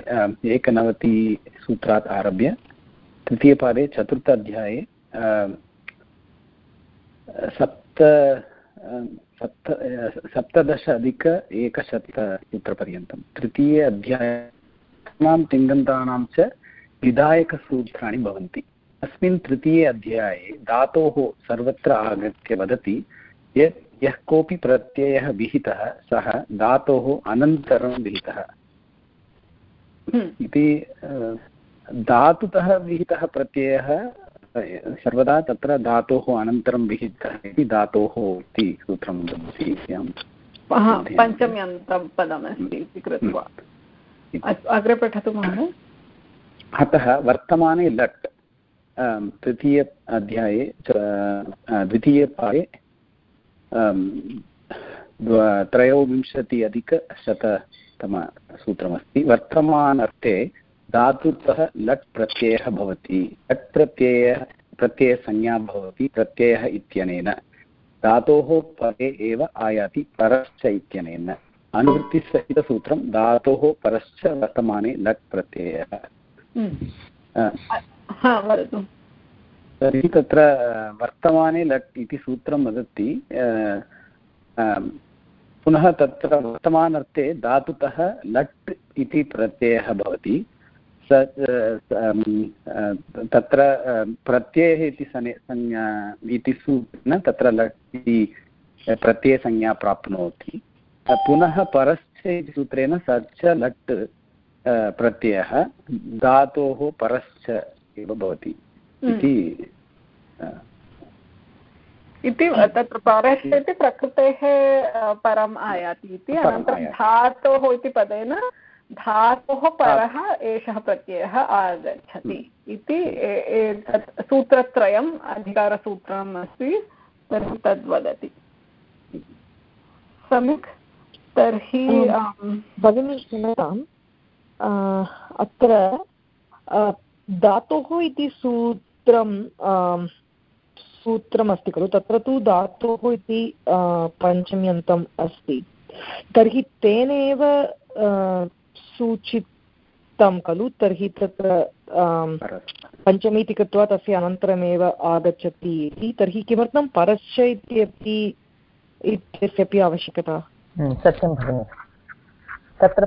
एकनवतिसूत्रात् आरभ्य तृतीयपादे चतुर्थ अध्याये सप्त सप्त सप्तदश अधिक एकशतसूत्रपर्यन्तं तृतीये अध्यायानां तिङन्तानां च विधायकसूत्राणि भवन्ति। अस्मिन् तृतीये अध्याये धातोः सर्वत्र आगत्य वदति यत् यः कोऽपि प्रत्ययः विहितः सः धातोः अनन्तरं विहितः। इति धातुतः विहितः प्रत्ययः सर्वदा तत्र धातोः अनन्तरं विहितः इति धातोः इति सूत्रं वदति पञ्चम्यन्तं पदमस्ति इति कृत्वा। अग्रे पठतु महोदय। अतः वर्तमाने लट् तृतीय अध्याये द्वितीयपाये त्रयोविंशति अधिकशततमसूत्रमस्ति वर्तमानर्थे धातुतः लट् प्रत्ययः भवति। लट् प्रत्ययः प्रत्ययसंज्ञा भवति प्रत्ययः इत्यनेन। धातोः परे एव आयाति परश्च इत्यनेन। अनुवृत्तिसहितसूत्रं धातोः परश्च वर्तमाने लट् प्रत्ययः। तर्हि तत्र वर्तमाने लट् इति सूत्रं वदति पुनः तत्र वर्तमानार्थे धातुतः लट् इति प्रत्ययः भवति। तत्र प्रत्ययः इति संज्ञा इति सूत्रेण तत्र लट् इति प्रत्ययसंज्ञा प्राप्नोति। पुनः परश्च इति सूत्रेण स च लट् प्रत्ययः धातोः परश्च एव भवति। इति इति तत्र परश्च इति प्रकृतेः परम् आयाति इति अनन्तरं धातोः इति पदेन धातोः परः एषः प्रत्ययः आगच्छति इति एतत् सूत्रत्रयम् अधिकारसूत्रम् अस्ति तर्हि तद्वदति सम्यक्? तर्हि भगिनी क्षम्यताम् अत्र धातोः इति सूत्रं सूत्रमस्ति खलु तत्र तु धातोः इति पञ्चम्यन्तम् अस्ति। तर्हि तेनैव सूचितं खलु? तर्हि तत्र पञ्चमी इति कृत्वा तस्य अनन्तरमेव आगच्छति इति। तर्हि किमर्थं परश्च इत्यपि इत्यस्यपि आवश्यकता? सत्यं भगिनि। तत्र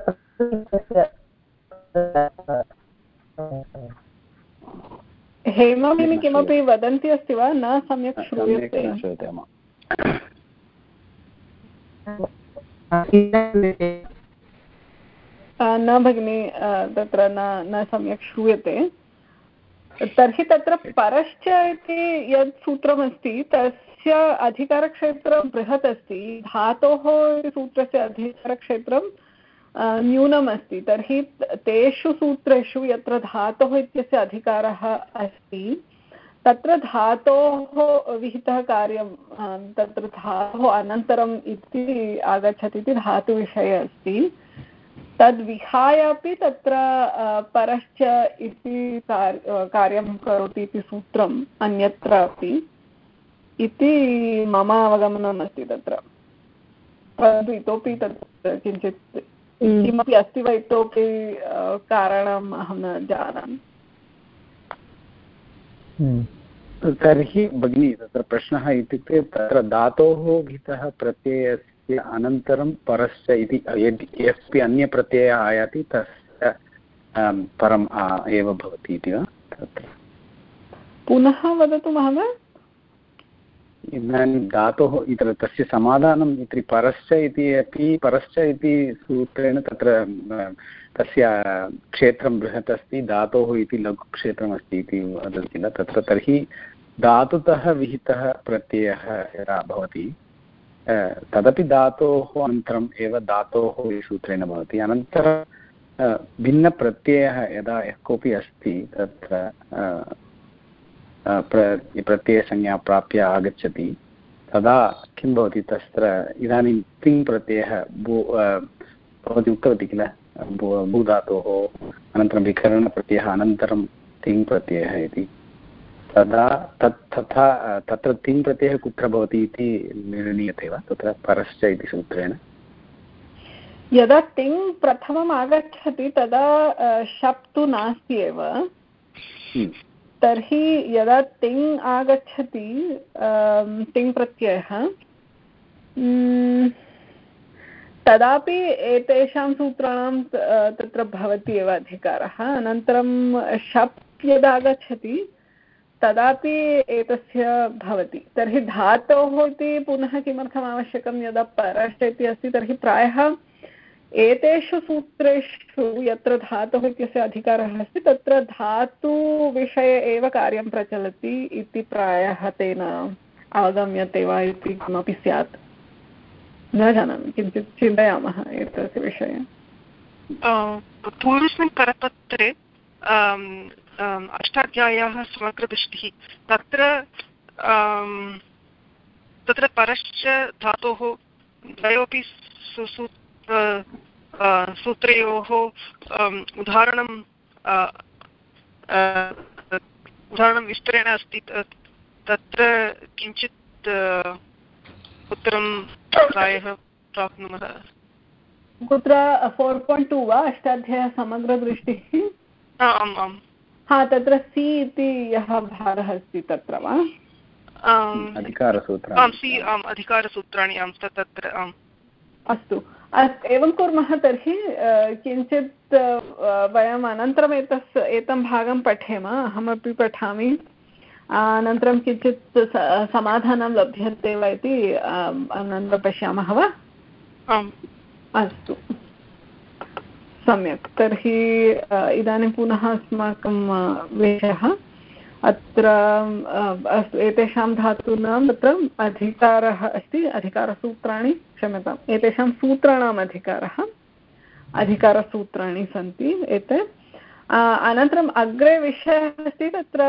हेमभगिनी किमपि वदन्ती अस्ति वा? न सम्यक् श्रूयते। श्रूयते न भगिनि तत्र न न सम्यक् श्रूयते। तर्हि तत्र परश्च इति यत् सूत्रमस्ति, तस्य अधिकारक्षेत्रं बृहत् अस्ति। धातोः इति सूत्रस्य अधिकारक्षेत्रं न्यूनम् अस्ति। तर्हि तेषु सूत्रेषु यत्र धातोः इत्यस्य अधिकारः अस्ति, तत्र धातोः विहितः कार्यं तत्र धातोः अनन्तरम् इति आगच्छति इति धातुविषये अस्ति। तद्विहाय अपि तत्र परश्च इति कार्यं करोति इति सूत्रम् अन्यत्र अपि इति मम अवगमनम् अस्ति तत्र। परन्तु इतोपि तत् किञ्चित् किमपि अस्ति वा इतोपि कारणम् अहं न जानामि। तर्हि भगिनि तत्र प्रश्नः इत्युक्ते तत्र धातोः भितः प्रत्ययस्य अनन्तरं परश्च इति यस्पि अन्यप्रत्ययः आयाति तस्य परम् एव भवति इति वा? तत्र। पुनः वदतु महोदय। इदानीं धातोः इति तस्य समाधानम् इति परश्च इति अपि परश्च इति सूत्रेण तत्र तस्य क्षेत्रं बृहत् अस्ति धातोः इति लघुक्षेत्रमस्ति इति वदति किल तत्र तर्हि धातुतः विहितः प्रत्ययः यदा भवति तदपि धातोः अनन्तरम् एव धातोः सूत्रेण भवति अनन्तरं भिन्नप्रत्ययः यदा यः कोऽपि अस्ति तत्र प्र प्रत्ययसंज्ञा प्राप्य आगच्छति तदा किं भवति तत्र इदानीं तिङ् प्रत्ययः भू भवती उक्तवती किल भूधातोः अनन्तरं विकरणप्रत्ययः अनन्तरं तिङ् प्रत्ययः इति तदा तत् तथा तत्र तिङ् प्रत्ययः कुत्र भवति इति निर्णीयते वा? तत्र परश्च इति सूत्रेण। यदा तिङ् प्रथमम् आगच्छति तदा शप् तु नास्ति एव। तर्हि यदा तिङ् आगच्छति तिङ् प्रत्ययः तदापि एतेषां सूत्राणां तत्र भवति एव अधिकारः। अनन्तरं शप् यदा आगच्छति तदापि एतस्य भवति। तर्हि धातोः इति पुनः किमर्थम् आवश्यकं? यदा परश्च इति अस्ति, तर्हि प्रायः एतेषु सूत्रेषु यत्र धातुः इत्यस्य अधिकारः अस्ति, तत्र धातुविषये एव कार्यं प्रचलति इति प्रायः तेन अवगम्यते वा इति किमपि स्यात्। न जानामि, किञ्चित् चिन्तयामः एतस्य विषये। पूर्वस्मिन् करपत्रे अष्टाध्याय्याः समग्रदृष्टिः। तत्र तत्र परश्च धातोः द्वयोपि सूत्रयोः उदाहरणं उदाहरणं विस्तरेण अस्ति। तत्र किञ्चित् उत्तरं प्रायः प्राप्नुमः। कुत्र फोर् पायिण्ट् टु वा? अष्टाध्यायः समग्रदृष्टिः? आम् आम्। हा तत्र सि इति यः भारः अस्ति तत्र वा? अधिकारसूत्राणि। आम् आं तत्र आम्। अस्तु। एवं कुर्मः तर्हि किञ्चित् वयम् अनन्तरम् एतस् एतं भागं पठेम अहमपि पठामि। अनन्तरं किञ्चित् समाधानं लभ्यते वा इति अनन्तरं पश्यामः वा? अस्तु। सम्यक्। तर्हि इदानीं पुनः अस्माकं विषयः अत्र एतेषां धातूनां तत्र अधिकारः अस्ति, अधिकारसूत्राणि क्षम्यताम्। एतेषां सूत्राणाम् अधिकारः, अधिकारसूत्राणि सन्ति एते। अनन्तरम् अग्रे विषयः अस्ति, तत्र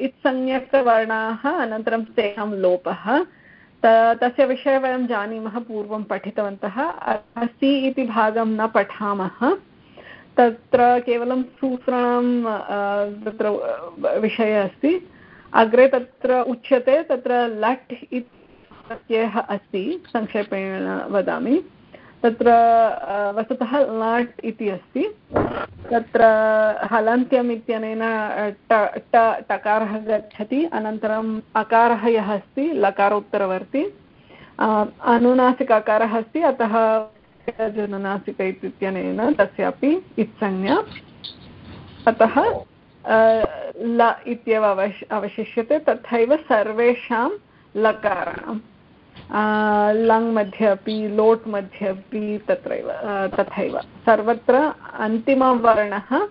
इत्संज्ञकवर्णाः, अनन्तरं तेषां लोपः। तस्य विषये वयं जानीमः, पूर्वं पठितवन्तः। अस्ति इति भागं न पठामः। तत्र केवलं सूत्राणां तत्र विषयः अस्ति। अग्रे तत्र उच्यते, तत्र लट् इति प्रत्ययः अस्ति, संक्षेपेण वदामि। तत्र वस्तुतः लट् इति अस्ति। तत्र हलन्त्यम् इत्यनेन ट टकारः गच्छति। अनन्तरम् अकारः यः अस्ति, लकारोत्तरवर्ति। अनुनासिक अकारः अस्ति, अतः जननासिक इत्यनेन तस्यापि इत्संज्ञा। अतः ल इत्येव अवश्, अवशिष्यते। तथैव सर्वेषां लकाराणां लङ् मध्ये अपि, लोट् मध्ये अपि तत्रैव तथैव। सर्वत्र अन्तिमवर्णः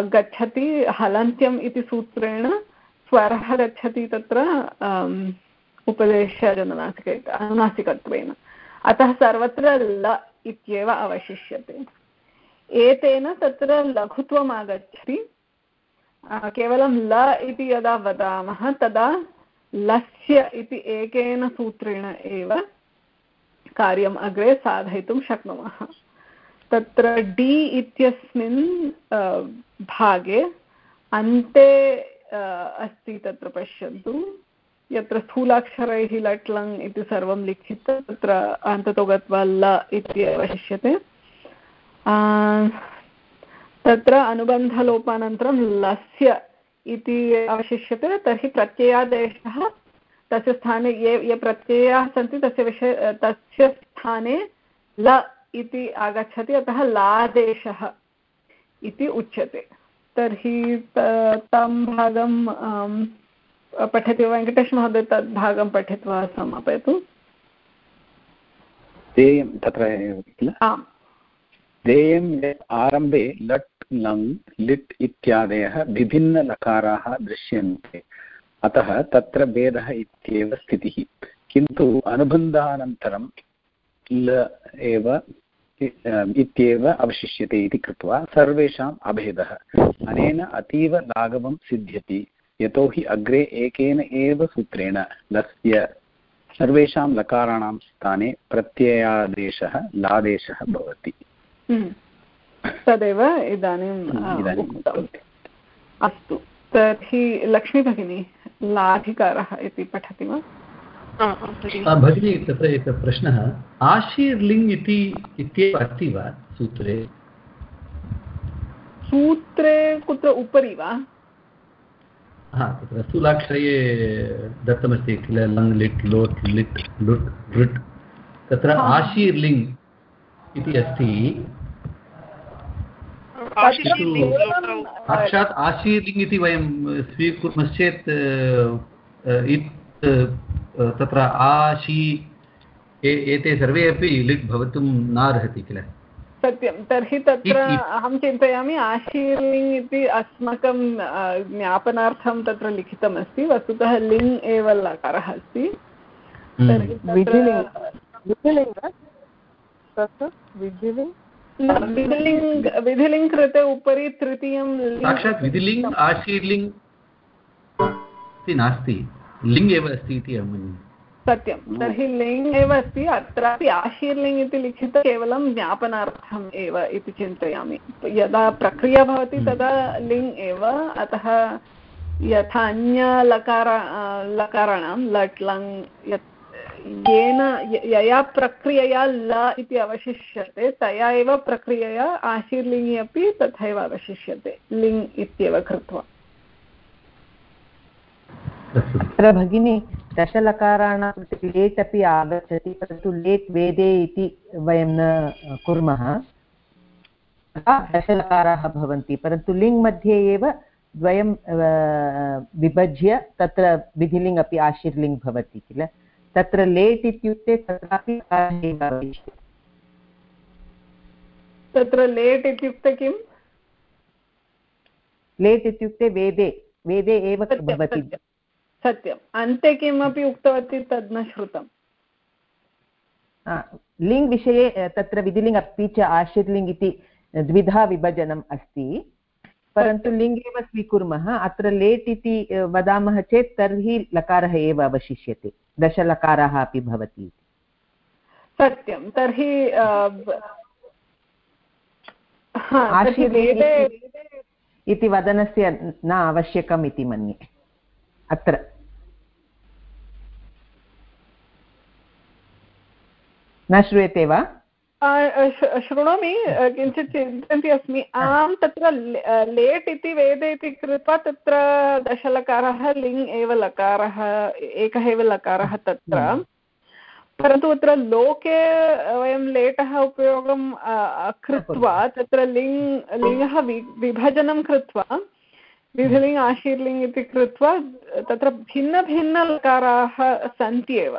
गच्छति, हलन्त्यम् इति सूत्रेण स्वरः गच्छति तत्र उपदेशजननासिक अनुनासिकत्वेन। अतः सर्वत्र ल इत्येव अवशिष्यते। एतेन तत्र लघुत्वम् आगच्छति। केवलं ल इति यदा वदामः, तदा लस्य इति एकेन सूत्रेण एव कार्यम् अग्रे साधयितुं शक्नुमः। तत्र डि इत्यस्मिन् भागे अन्ते अस्ति तत्र पश्यन्तु। यत्र स्थूलाक्षरैः लट् लङ् इति सर्वं लिखितं, तत्र अन्ततो गत्वा ल इति अवशिष्यते तत्र अनुबन्धलोपानन्तरं लस्य इति अवशिष्यते तर्हि प्रत्ययादेशः। तस्य स्थाने ये ये प्रत्ययाः सन्ति तस्य विषये तस्य स्थाने ल इति आगच्छति अतः लादेशः इति उच्यते। तर्हि तं भागं पठति वेङ्कटेशमहोदय तद् भागं पठित्वा समापयतु। देयं तत्र किल? देयं आरम्भे लट् लङ् लिट् इत्यादयः विभिन्नलकाराः दृश्यन्ते। अतः तत्र भेदः इत्येव स्थितिः। किन्तु अनुबन्धानन्तरं ल एव इत्येव अवशिष्यते इति कृत्वा सर्वेषाम् अभेदः। अनेन अतीव लाघवं सिद्ध्यति। यतोहि अग्रे एकेन एव सूत्रेण लस्य सर्वेषां लकाराणां स्थाने प्रत्ययादेशः, लादेशः भवति। हम्म। तदेव इदानीम् अस्तु। तर्हि लक्ष्मी भगिनी लाधिकारः इति पठति वा? भगिनी तत्र एकः प्रश्नः। आशीर्लिङ् इति इत्येव अस्ति वा सूत्रे? सूत्रे कुत्र उपरि वा? हा तत्र स्थूलाक्षरे दत्तमस्ति किल लङ् लिट् लोट् लिट् लुट् लृट्। तत्र आशीर् लिङ् इति अस्ति। साक्षात् आशीर्लिङ् इति वयं स्वीकुर्मश्चेत् तत्र आशी एते सर्वे अपि लिट् भवितुं नार्हति किल? सत्यं। तर्हि तत्र अहं चिन्तयामि आशीर्लिङ् इति अस्माकं ज्ञापनार्थं तत्र लिखितमस्ति। वस्तुतः लिङ् एव लकारः अस्ति। हम्म। विधिलिङ् कृते उपरि तृतीयं साक्षात् विधिलिङ् आशीर्लिङ् नास्ति लिङ् एव अस्ति इति अहं मन्ये सत्यं तर्हि लिङ् एव अस्ति अत्रापि आशीर्लिङ् इति लिखितं केवलं ज्ञापनार्थम् एव इति चिन्तयामि यदा प्रक्रिया भवति हम्म। तदा लिङ् एव अतः यथा अन्यलकार लकाराणां लट् लङ् यत् येन यया प्रक्रियया ल इति अवशिष्यते, तया एव प्रक्रियया आशीर्लिङ्गि अपि तथैव अवशिष्यते, लिङ् इत्येव कृत्वा। अस्तु तत्र भगिनी दशलकाराणां कृते लेट् अपि आगच्छति, परन्तु लेट् वेदे इति वयं न कुर्मः। दशलकाराः भवन्ति, परन्तु लिङ् मध्ये एव द्वयं विभज्य तत्र विधिलिङ् अपि आशीर्लिङ् भवति किल? तत्र लेट् इत्युक्ते तत्रापि भविष्यति। तत्र लेट् इत्युक्ते किम्? लेट् इत्युक्ते वेदे वेदे एव भवति। सत्यम्। अन्ते किमपि उक्तवती तद् न श्रुतम्। आ, लिङ् विषये तत्र विधिलिङ् अपि च आशीर्लिङ् इति द्विधा विभजनम् अस्ति। परन्तु लिङ् एव स्वीकुर्मः अत्र लेट् इति वदामः चेत् तर्हि लकारः एव अवशिष्यते। दशलकाराः अपि भवति सत्यं तर्हि इति- वदनस्य न आवश्यकम् इति मन्ये। अत्र। न श्रूयते वा? शृणोमि किञ्चित् चिन्तयन्ती अस्मि। आं तत्र लेट् इति वेदे इति कृत्वा तत्र दशलकारः लिङ् एव लकारः एकः एव लकारः तत्र। परन्तु अत्र लोके वयं लेटः उपयोगं कृत्वा तत्र लिङ् लिङ्गः विभजनं कृत्वा विधिलिङ् आशीर्लिङ् इति कृत्वा तत्र भिन्नभिन्नलकाराः सन्ति एव।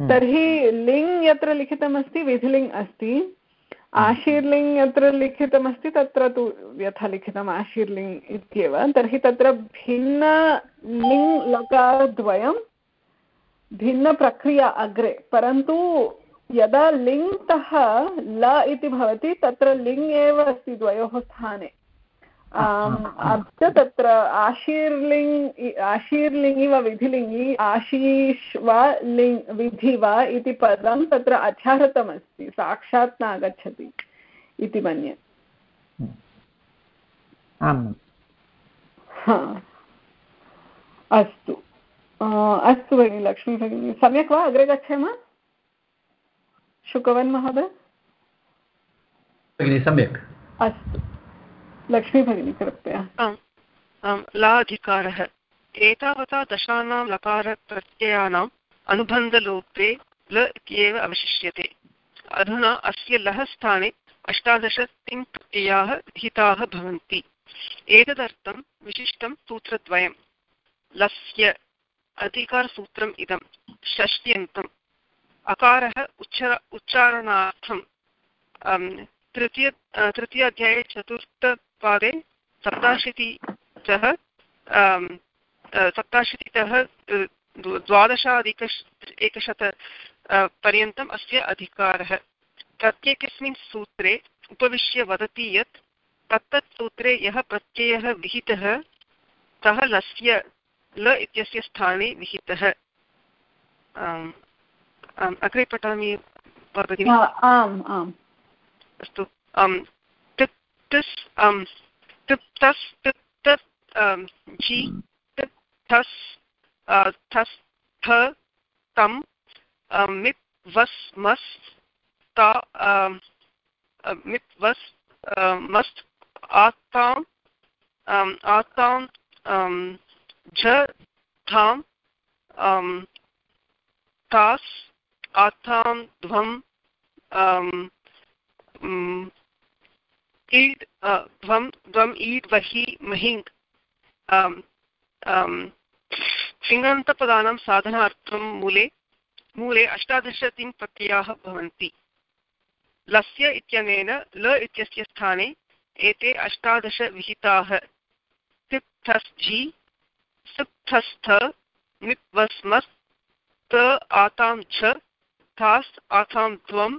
तर्हि लिङ् यत्र लिखितमस्ति विधिलिङ् अस्ति। आशीर्लिङ् यत्र लिखितमस्ति तत्र तु यथा लिखितम् आशीर्लिङ् इत्येव। तर्हि तत्र भिन्न लिङ् लकारद्वयं भिन्नप्रक्रिया अग्रे। परन्तु यदा लिङ्तः ल इति भवति तत्र लिङ् एव अस्ति द्वयोः स्थाने। च तत्र आशीर्लिङ् इ- आशीर्लिङ् इव विधिलिङ्गि आशीष् वा लिङ् विधि वा इति पदं तत्र अध्याहृतमस्ति साक्षात् न आगच्छति इति मन्ये। अस्तु। अस्तु भगिनि लक्ष्मी भगिनी सम्यक् वा? अग्रे गच्छेम? शुकवन् महोदय? भगिनि सम्यक्। अस्तु। लक्ष्मी भगिनी कृपया आम्, लाधिकारः। एतावता दशानां लकारप्रत्ययानाम् अनुबन्धलोपे ल इत्येव अवशिष्यते। अधुना अस्य लः स्थाने अष्टादश तिङ् प्रत्ययाः विहिताः भवन्ति। एतदर्थं विशिष्टं सूत्रद्वयं लस्य अधिकारसूत्रम् इदं, षष्ट्यन्तम्। अकारः उच्चार उच्चारणार्थं तृतीय तृतीयाध्याये चतुर्थपादे सप्ताशीतितः सप्ताशीतितः द्व- द्वादशाधिक एकशत पर्यन्तम् अस्य अधिकारः। प्रत्येकस्मिन् सूत्रे उपविश्य वदति यत् तत्तत् सूत्रे यः प्रत्ययः विहितः सः लस्य ल इत्यस्य स्थाने विहितः। अग्रे पठामि वा भगिनि आम् आम्। अस्तु अं तिप् तिस् अं तिप् तस् तिप् तत् अं झि तिप् थस् अ, थस् थ तं अं, मिप् वस् मस् ता अं, अ, मिप् वस् अ, मस्त् आतां अं, आतां अं, झ थां अं, तास् आतां ध्वं अं, Mm, ईड् ध्वं द्वम् ईड् वहि महिङ् आम्, साधनार्थं मूले मूले अष्टादश तिङ् प्रत्ययाः भवन्ति लस्य इत्यनेन ल इत्यस्य स्थाने एते अष्टादश विहिताः तिप्थस्थि सिप्थस्थ निप्वस्मस् त आतां च थास् आतां ध्वम्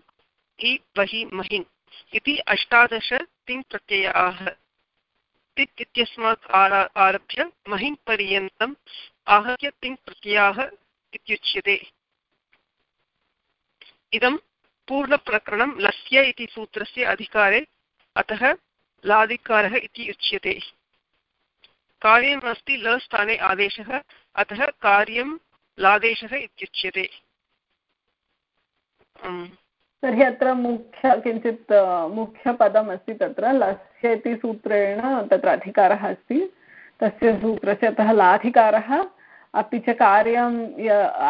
इ वहि महिङ् इति अष्टादश तिङ् प्रत्ययाः तिक् इत्यस्मात् आरा, आरभ्य महिङ् पर्यन्तम् आहत्य तिङ् प्रत्ययाः इत्युच्यते। इदं पूर्णप्रकरणं लस्य इति सूत्रस्य अधिकारे अतः लाधिकारः इति उच्यते। कार्यम् अस्ति ल स्थाने आदेशः, अतः कार्यं लादेशः इत्युच्यते। तर्हि अत्र मुख्य किञ्चित् मुख्यपदमस्ति तत्र लस्य इति सूत्रेण तत्र अधिकारः अस्ति। तस्य सूत्रस्य अतः लाधिकारः, अपि च कार्यं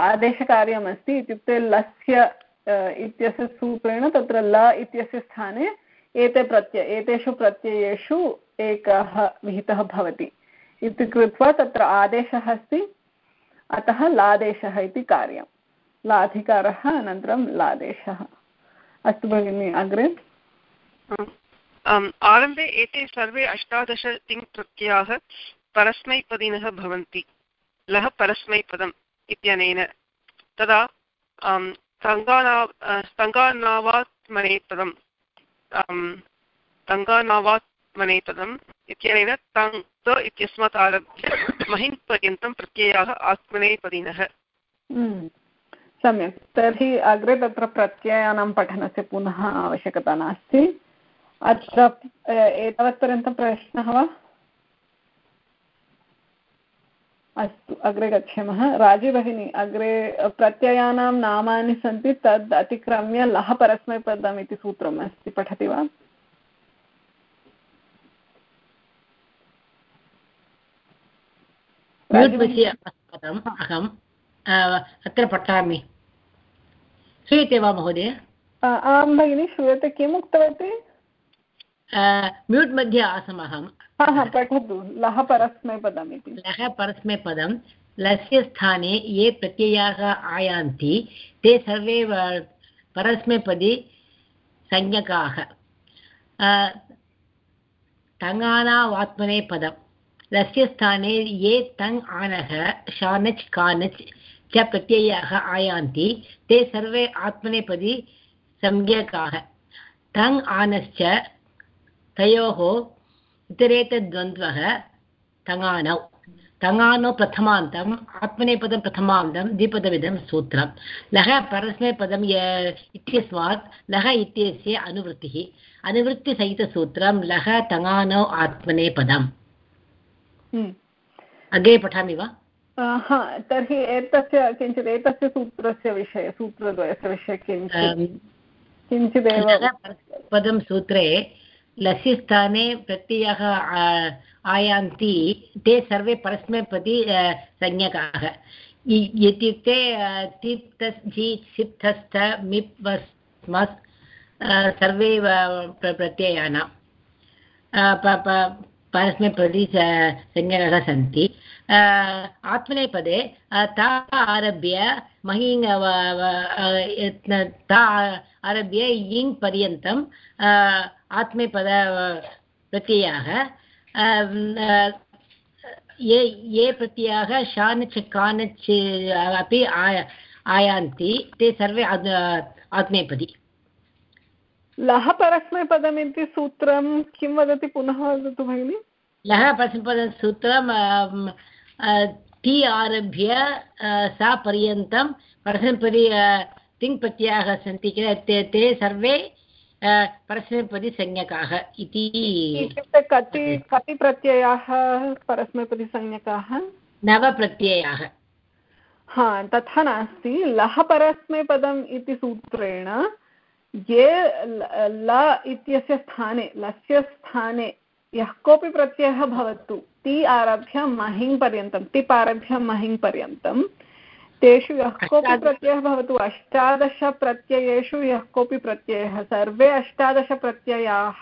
आदेशकार्यमस्ति इत्युक्ते लस्य इत्यस्य सूत्रेण तत्र ल इत्यस्य स्थाने एते प्रत्यय एतेषु प्रत्ययेषु एकः विहितः भवति। इति कृत्वा तत्र आदेशः अस्ति। अतः लादेशः इति कार्यं। लाधिकारः अनन्तरं लादेशः। अस्तु भगिनि अग्रे? आरम्भे एते सर्वे अष्टादश तिङ्प्रत्ययाः परस्मैपदिनः भवन्ति। लः परस्मैपदम् इत्यनेन। तदा तङ्गाना तङ्गानावात्मनेपदं तङ्गानावात्मनेपदम् इत्यनेन तङ् त इत्यस्मात् आरभ्य महिन् पर्यन्तं प्रत्ययाः आत्मनेपदिनः। हम्म, सम्यक्। तर्हि अग्रे तत्र प्रत्ययानां पठनस्य पुनः आवश्यकता नास्ति। अत्र एतावत्पर्यन्तं प्रश्नः वा? अस्तु अग्रे गच्छामः। राज़ी भगिनी अग्रे प्रत्ययानां नामानि सन्ति तद् अतिक्रम्य लः परस्मैपदम् इति सूत्रम् अस्ति। पठति वा? अहम् अत्र पठामि। श्रूयते वा महोदय? आं भगिनि श्रूयते किम् उक्तवती? म्यूट् मध्ये आसम् अहं। पठतु। लः परस्मैपदम् इति लः परस्मैपदं लस्य स्थाने ये प्रत्ययाः आयान्ति ते सर्वे परस्मैपदी संज्ञकाः। तङानावात्मनेपदं लस्य स्थाने ये तङ् आनः शानच् कानच् च प्रत्ययाः आयान्ति ते सर्वे आत्मनेपदी संज्ञकाः तङ् आनश्च तयोः इतरेतद्वन्द्वः तङानौ तङानौ प्रथमान्तम् आत्मनेपदं प्रथमान्तं द्विपदमिदं सूत्रं लः परस्मैपदं इत्यस्मात् लः इत्यस्य अनुवृत्तिः अनुवृत्तिसहितसूत्रं लः तङानौ आत्मनेपदम् हम्म। अग्रे पठामि वा हा तर्हि एतस्य किञ्चित् एतस्य सूत्रस्य विषये सूत्रद्वयस्य विषये किञ्चित् किञ्चिदेव पदं सूत्रे लसि स्थाने प्रत्ययः आयान्ति ते सर्वे परस्मैपदी संज्ञकाः। इत्युक्ते झि सिप्तस्थ मिप् मस् सर्वे प्रत्ययानां। परस्मैपदी संज्ञकाः सन्ति। आत्मनेपदे ता आरभ्य महिङ् ता आरभ्य इङ् पर्यन्तं आत्मेपद प्रत्ययाः ये ये प्रत्ययाः शानच् कानच् अपि आयान्ति ते सर्वे आत्मेपदी लः परस्मैपदम् इति सूत्रं किं वदति पुनः वदतु भगिनि लः परस्मैपदसूत्रं टि आरभ्य सा पर्यन्तं परस्मैपदी तिङ्प्रत्ययाः सन्ति किल ते ते सर्वे परस्मैपदी संज्ञकाः इति। इत्युक्ते कति कति प्रत्ययाः परस्मैपदी संज्ञकाः नवप्रत्ययाः। हा तथा नास्ति। लः परस्मैपदम् इति सूत्रेण ये ल इत्यस्य स्थाने लस्य स्थाने यः कोऽपि प्रत्ययः भवतु ति आरभ्य महिङ् पर्यन्तं टिप् आरभ्य महिङ् पर्यन्तं तेषु यः कोऽपि प्रत्ययः भवतु अष्टादशप्रत्ययेषु यः कोऽपि प्रत्ययः सर्वे अष्टादशप्रत्ययाः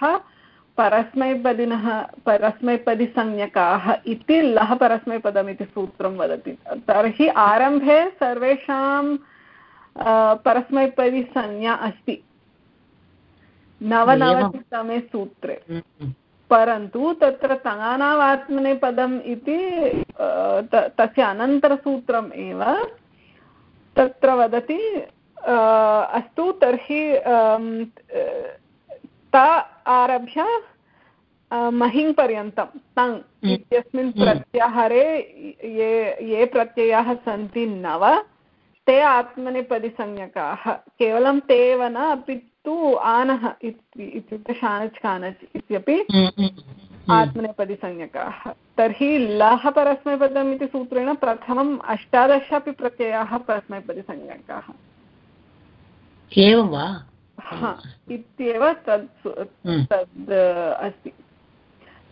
परस्मैपदिनः परस्मैपदिसंज्ञकाः इति लः परस्मैपदम् इति सूत्रं वदति। तर्हि आरम्भे सर्वेषां परस्मैपदिसंज्ञा अस्ति। नवनवतितमे सूत्रे। परन्तु तत्र तङानावात्मनेपदम् इति तस्य अनन्तरसूत्रम् एव तत्र वदति अस्तु तर्हि त आरभ्य महिङ् पर्यन्तं तङ् इत्यस्मिन् प्रत्याहारे ये ये प्रत्ययाः सन्ति नव ते आत्मनेपदिसंज्ञकाः केवलं ते एव न अपि तु आनः इत्युक्ते शानच् कानच् इत्यपि आत्मनेपदिसंज्ञकाः। तर्हि लः परस्मैपदम् इति सूत्रेण प्रथमम् अष्टादश अपि प्रत्ययाः परस्मैपदिसंज्ञकाः। एवं वा? हा इत्येव तद् हम्म। तद् अस्ति।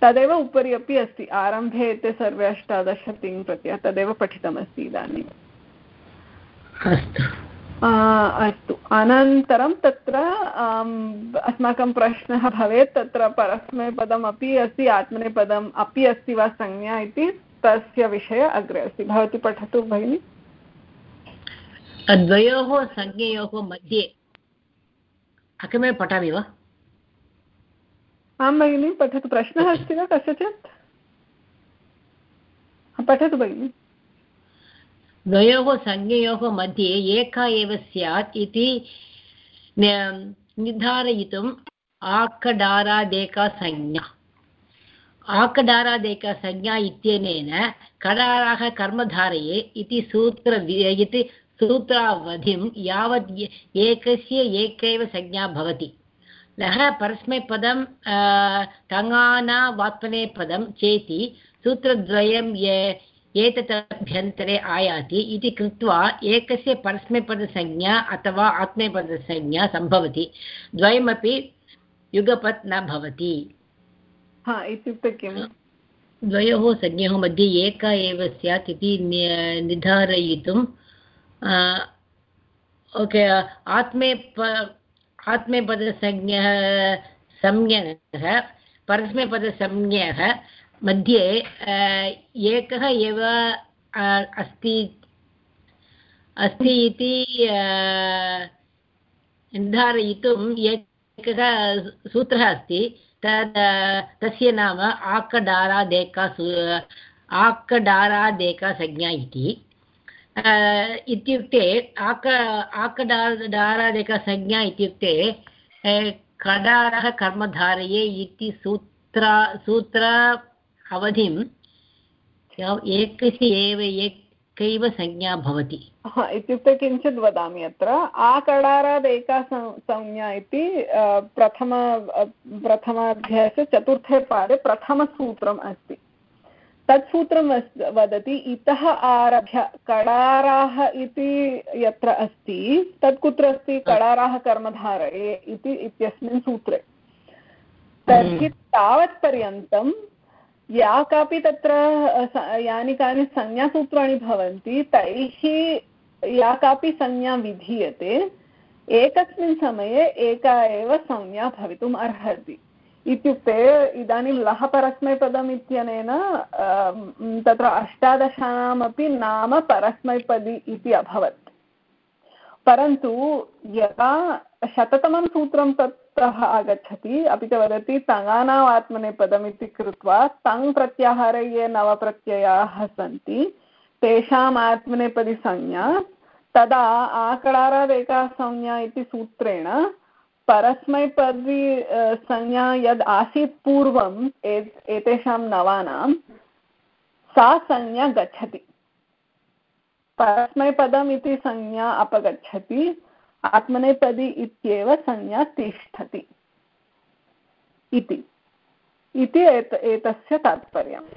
तदेव उपरि अपि अस्ति। आरम्भे एते सर्वे अष्टादश तिङ् प्रत्ययः तदेव पठितमस्ति इदानीम् अस्तु। अस्तु। अनन्तरं तत्र अस्माकं प्रश्नः भवेत्। तत्र परस्मैपदम् अपि अस्ति आत्मनेपदम् अपि अस्ति वा संज्ञा इति तस्य विषये अग्रे अस्ति। भवती पठतु भगिनि। द्वयोः संज्ञयोः मध्ये अकमे पठामि वा? आं भगिनि पठतु। प्रश्नः अस्ति वा कस्यचित्? पठतु भगिनि। द्वयोः संज्ञयोः मध्ये एका एव स्यात् इति निर्धारयितुम् आकडारादेका संज्ञा आकडारादेका संज्ञा इत्यनेन कडाराः कर्मधारये इति सूत्र इति सूत्रावधिं यावत् एकस्य एकैव संज्ञा भवति। लः परस्मैपदं टङाना चेति सूत्रद्वयं ये एतदभ्यन्तरे आयाति इति कृत्वा एकस्य परस्मैपदसंज्ञा अथवा आत्मनेपदसंज्ञा सम्भवति। द्वयमपि युगपत् न भवति। हा इत्युक्ते किम्? द्वयोः संज्ञयोः मध्ये एका एव स्यात् इति निर्धारयितुं ओके आत्मेप आत्मेपदसंज्ञः संज्ञः परस्मैपदसंज्ञः मध्ये एकः एव अस्ति अस्ति इति निर्धारयितुम् एकः सूत्रः अस्ति। तद्, तस्य नाम आकडारादेका सू आकडारादेका संज्ञा इति। इत्युक्ते, आक आकडारादेका संज्ञा इत्युक्ते कडारः कर्मधारये इति सूत्र सूत्र अवधिं एकस्य एव एकैव संज्ञा भवति। इत्युक्ते किञ्चित् वदामि अत्र। आकडारात् एका संज्ञा इति प्रथम प्रथमाध्यायस्य चतुर्थे पादे प्रथमसूत्रम् अस्ति। तत् सूत्रं वदति इतः आरभ्य कडाराः इति यत्र अस्ति तत् कुत्र अस्ति कडाराः कर्मधारये इति इत्यस्मिन् सूत्रे। तर्हि तावत्पर्यन्तं या कापि तत्र यानि कानि संज्ञासूत्राणि भवन्ति, तैः या कापि संज्ञा विधीयते, एकस्मिन् समये एका एव संज्ञा भवितुम् अर्हति। इत्युक्ते, इदानीं लः परस्मैपदम् इत्यनेन तत्र अष्टादशानामपि नाम परस्मैपदी इति अभवत्। परन्तु, यदा शततमं सूत्रं ततः आगच्छति। अपि च वदति तङानावात्मनेपदम् इति कृत्वा तङ् प्रत्याहारे ये नवप्रत्ययाः सन्ति। तेषाम् आत्मनेपदी संज्ञा, तदा आकडारादेका संज्ञा इति सूत्रेण परस्मैपदी संज्ञा यद् आसीत् पूर्वम् एत्- एतेषां नवानां, सा संज्ञा गच्छति। परस्मैपदम् इति संज्ञा अपगच्छति। आत्मनेपदी इत्येव संज्ञा तिष्ठति। इति। इति एत एतस्य तात्पर्यम्।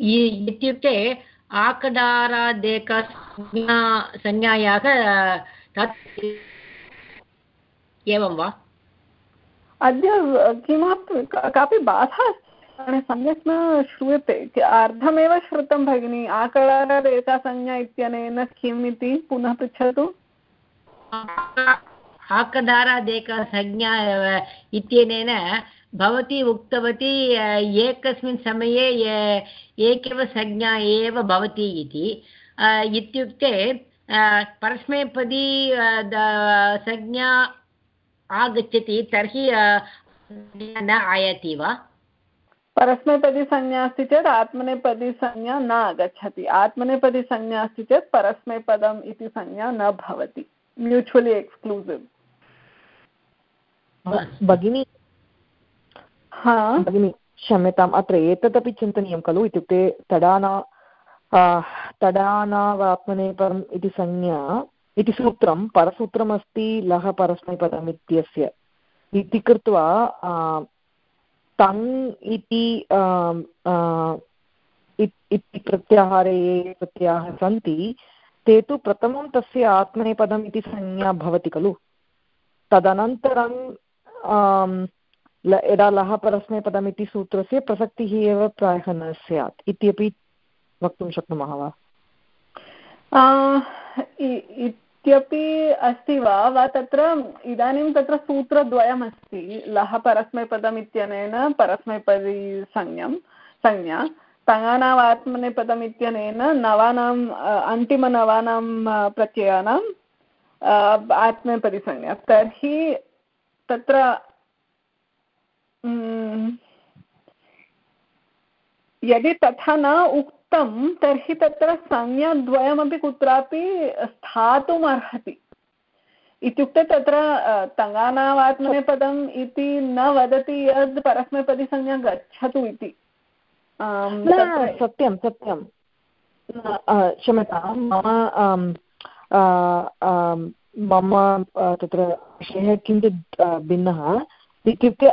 इत्युक्ते आकडारादेका संज्ञायाः एवं वा? अद्य किमपि कापि बाधा अस्ति सम्यक् न श्रूयते अर्धमेव श्रुतं भगिनि आकडारेका संज्ञा इत्यनेन किम् इति पुनः पृच्छतु। आकदारादेका संज्ञा इत्यनेन भवती उक्तवती एकस्मिन् समये एकेव संज्ञा एव भवति इति। इत्युक्ते परस्मैपदी संज्ञा आगच्छति, तर्हि न आयाति वा? परस्मैपदी संज्ञा अस्ति चेत् आत्मनेपदी संज्ञा न आगच्छति। आत्मनेपदी संज्ञा अस्ति चेत् परस्मैपदम् इति संज्ञा न भवति। म्यूचुवलि एक्स्क्लूसिव् भगिनी? हा? भगिनि क्षम्यताम् अत्र एतदपि चिन्तनीयं खलु? इत्युक्ते तडाना तडानावात्मनेपदम् इति संज्ञा इति सूत्रं परसूत्रमस्ति लः परस्मैपदम् इत्यस्य। इति कृत्वा तङ् इति इत्- प्रत्याहारे ये प्रत्ययाः सन्ति, ते तु प्रथमं तस्य आत्मनेपदम् इति संज्ञा भवति खलु। तदनन्तरं यदा लः परस्मैपदम् इति सूत्रस्य प्रसक्तिः एव प्रायः न स्यात्। इत्यपि वक्तुं शक्नुमः वा? इत्यपि अस्ति वा? तत्र इदानीं तत्र सूत्रद्वयमस्ति। लः परस्मैपदम् इत्यनेन परस्मैपदी संज्ञं, संज्ञा। तङानावात्मनेपदम् इत्यनेन नवानाम् अन्तिमनवानां प्रत्ययानाम् आत्मनेपदिसंज्ञा तर्हि तत्र यदि तथा न उक्तं तर्हि तत्र संज्ञाद्वयमपि कुत्रापि स्थातुम् अर्हति इत्युक्ते तत्र तङानावात्मनेपदम् इति न वदति यद् परस्मैपदिसंज्ञा गच्छतु इति। सत्यं सत्यं। क्षम्यतां मम मम तत्र विषयः किञ्चित् भिन्नः। इत्युक्ते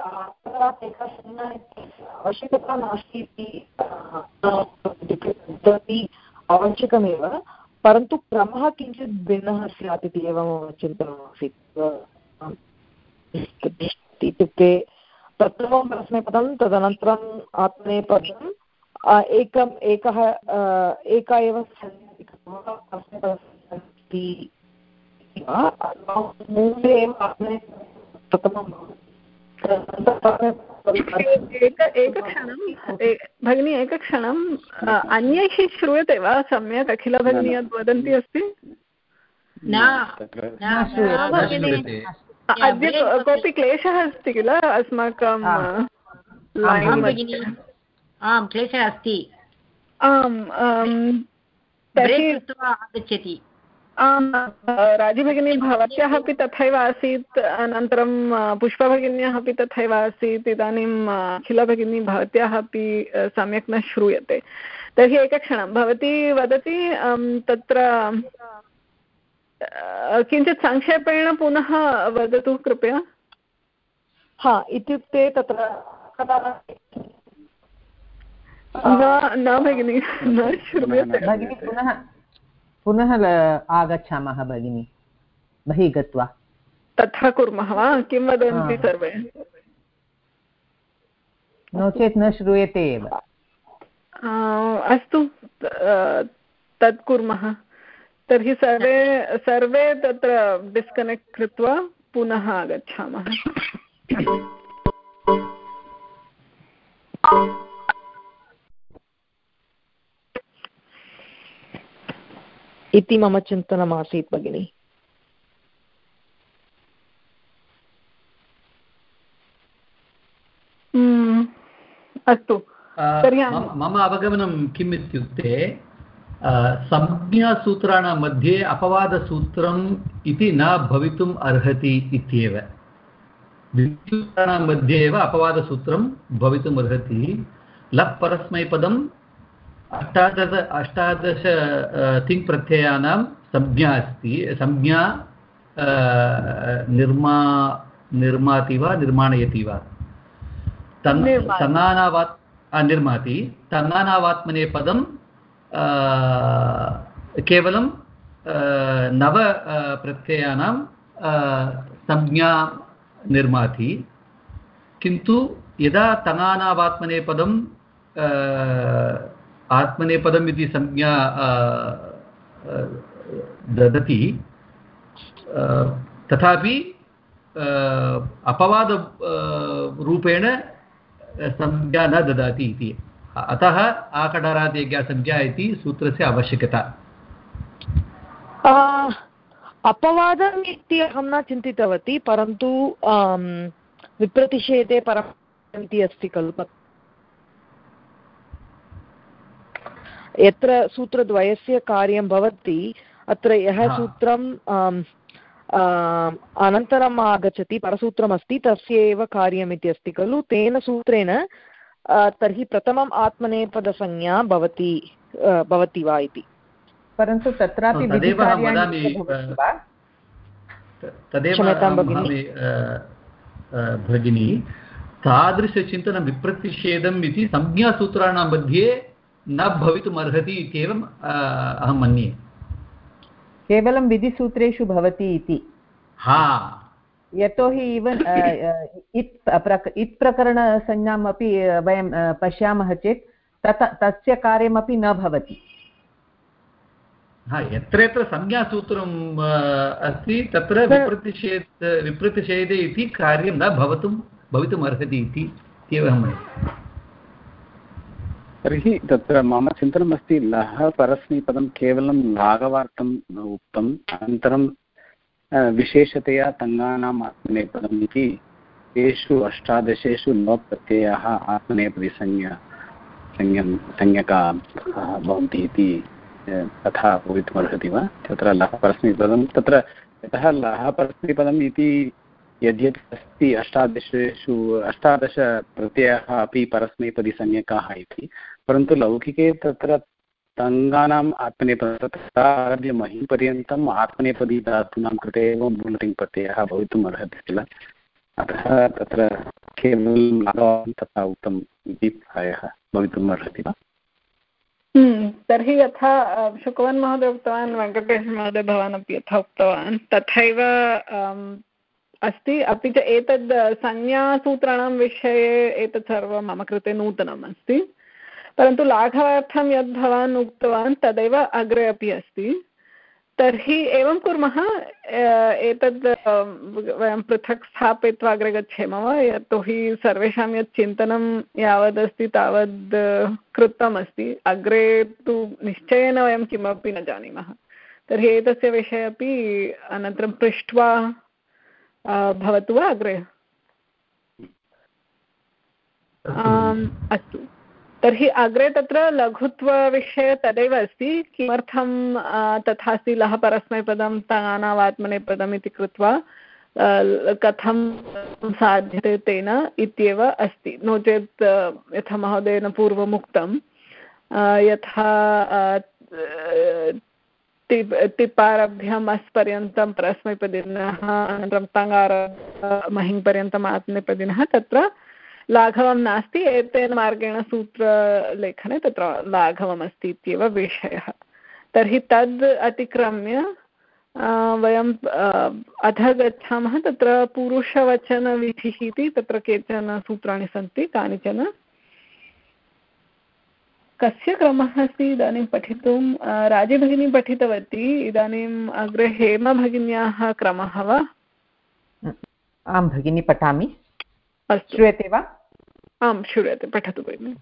आवश्यकता नास्ति इति आवश्यकमेव परन्तु क्रमः किञ्चित् भिन्नः स्यात् इति एव मम चिन्तनमासीत्। इत्युक्ते प्रथमं प्रश्नपदं तदनन्तरम् आत्मनेपदम् एकम् एकः, एका एव मूले प्रथमं एकक्षणं भगिनी एकक्षणम् अन्यैः श्रूयते वा? सम्यक् अखिला भगिनी यद् वदन्ती अस्ति? अद्य कोऽपि क्लेशः अस्ति किल? अस्माकं क्लेशः अस्ति। आम् तर्हि आगच्छति। आम् राजीभगिनी भवत्याः अपि तथैव आसीत् अनन्तरं पुष्पभगिन्याः अपि तथैव आसीत् इदानीम् अखिलभगिनी भवत्याः अपि सम्यक् न श्रूयते। तर्हि एकक्षणं भवती वदति तत्र किञ्चित् संक्षेपेण पुनः वदतु कृपया। हा इत्युक्ते तत्र न भगिनि न श्रूयते। भगिनि पुनः पुनः आगच्छामः भगिनि। बहिः गत्वा। तथा कुर्मः वा? किं वदन्ति सर्वे? नो चेत् न श्रूयते एव। अस्तु तत् कुर्मः। तर्हि सर्वे सर्वे तत्र डिस्कनेक्ट् कृत्वा पुनः आगच्छामः। इति मम चिन्तनमासीत् भगिनि। अस्तु। मम अवगमनं किम् इत्युक्ते संज्ञासूत्राणां मध्ये अपवादसूत्रम् इति न भवितुम् अर्हति इत्येव। द्वितीयसूत्राणां मध्ये एव अपवादसूत्रं भवितुम् अर्हति। लप् परस्मैपदम् अष्टादश अष्टादश तिङ् प्रत्ययानां संज्ञा अस्ति। संज्ञा निर्मा निर्माति वा निर्माणयति वा? तन् तन्नानावात् निर्माति। तन्नानावात्मनेपदं केवलं नव प्रत्ययानां संज्ञा निर्माति। किन्तु यदा तङानावात्मनेपदं आत्मनेपदम् इति संज्ञा ददति तथापि अपवादरूपेण संज्ञा न ददाति इति। अतः आकडारादेज्ञासंज्ञा इति सूत्रस्य आवश्यकता। अपवादम् इति अहं न चिन्तितवती, परन्तु विप्रतिषेधे परम् इति अस्ति खलु यत्र सूत्रद्वयस्य कार्यं भवति अत्र यः सूत्रं अनन्तरम् आगच्छति परसूत्रमस्ति तस्य एव कार्यम् इति अस्ति खलु तेन सूत्रेण तर्हि प्रथमम् आत्मनेपदसंज्ञा भवति भवति वा इति। परन्तु तत्रापि वदामि तदेव भगिनी। तादृशचिन्तनं विप्रतिषेधम् इति संज्ञासूत्राणां मध्ये न भवितुम् अर्हति इत्येवम् अहं मन्ये। केवलं विधिसूत्रेषु भवति इति। हा। यतोहि इवन् इत् प्रक इत् प्रकरणसंज्ञाम् अपि वयं पश्यामः चेत् तत तस्य कार्यमपि न भवति। हा यत्र यत्र संज्ञासूत्रम् अस्ति तत्र विप्रतिषेध विप्रतिषेधे इति कार्यं न भवितुं भवितुम् अर्हति इति एव अहं तर्हि तत्र मम चिन्तनमस्ति लः परस्मैपदं केवलं लाघवार्थम् उक्तम्, अनन्तरं विशेषतया तङ्गानाम् आत्मनेपदम् इति तेषु अष्टादशेषु लोप्रत्ययाः आत्मनेपदिसंज्ञा, संज्ञं, संज्ञकाः भवन्ति इति तथा भवितुमर्हति वा? तत्र लः परस्मैपदं, तत्र यतः लः परस्मैपदम् इति यद्यत् अस्ति अष्टादशेषु, अष्टादशप्रत्ययाः अपि परस्मैपदिसंज्ञकाः इति परन्तु लौकिके तत्र तङ्गानाम् आत्मनेपदं तथा आरभ्य महिपर्यन्तम् आत्मनेपदी धातूनां कृते एव मूलतिङ्प्रत्ययः भवितुम् अर्हति किल? अतः तत्र केवलं तथा उक्तम् इति प्रायः भवितुम् अर्हति वा? हम्म, तर्हि यथा शुकवन् महोदय उक्तवान् वेङ्कटेशमहोदय भवान् अपि यथा उक्तवान् तथैव अस्ति अपि च एतद् संज्ञासूत्राणां विषये एतत् सर्वं मम कृते नूतनम् अस्ति। परन्तु लाघवार्थं यद् भवान् उक्तवान् तदेव अग्रे अपि अस्ति। तर्हि एवं कुर्मः एतद् वयं पृथक् स्थापयित्वा अग्रे गच्छेम वा? यतोहि सर्वेषां यत् चिन्तनं यावदस्ति तावद् कृतमस्ति। अग्रे तु निश्चयेन वयं किमपि न जानीमः। तर्हि एतस्य विषये अपि अनन्तरं पृष्ट्वा भवतु वा अग्रे? अस्तु। तर्हि अग्रे तत्र लघुत्वविषये तदेव अस्ति। किमर्थं तथा अस्ति लः परस्मैपदं, तानावात्मनेपदम् इति कृत्वा कथं साध्यते तेन इत्येव अस्ति। नो चेत् यथा महोदयेन पूर्वमुक्तं यथा तिप्पारभ्यम् अस्पर्यन्तं परस्मैपदिनः, अनन्तरं महिङ्पर्यन्तम् आत्मनेपदिनः, तत्र लाघवं नास्ति एतेन मार्गेण सूत्रलेखने तत्र लाघवमस्ति इत्येव विषयः। तर्हि तद् अतिक्रम्य वयं अधः गच्छामः तत्र पुरुषवचनविधिः इति तत्र केचन सूत्राणि सन्ति कानिचन। कस्य क्रमः अस्ति? इदानीं पठितुं राजे भगिनी पठितवती इदानीम् अग्रे हेम भगिन्याः क्रमः वा? आं भगिनी पठामि। श्रूयते वा? आं श्रूयते, पठतु भगिनि।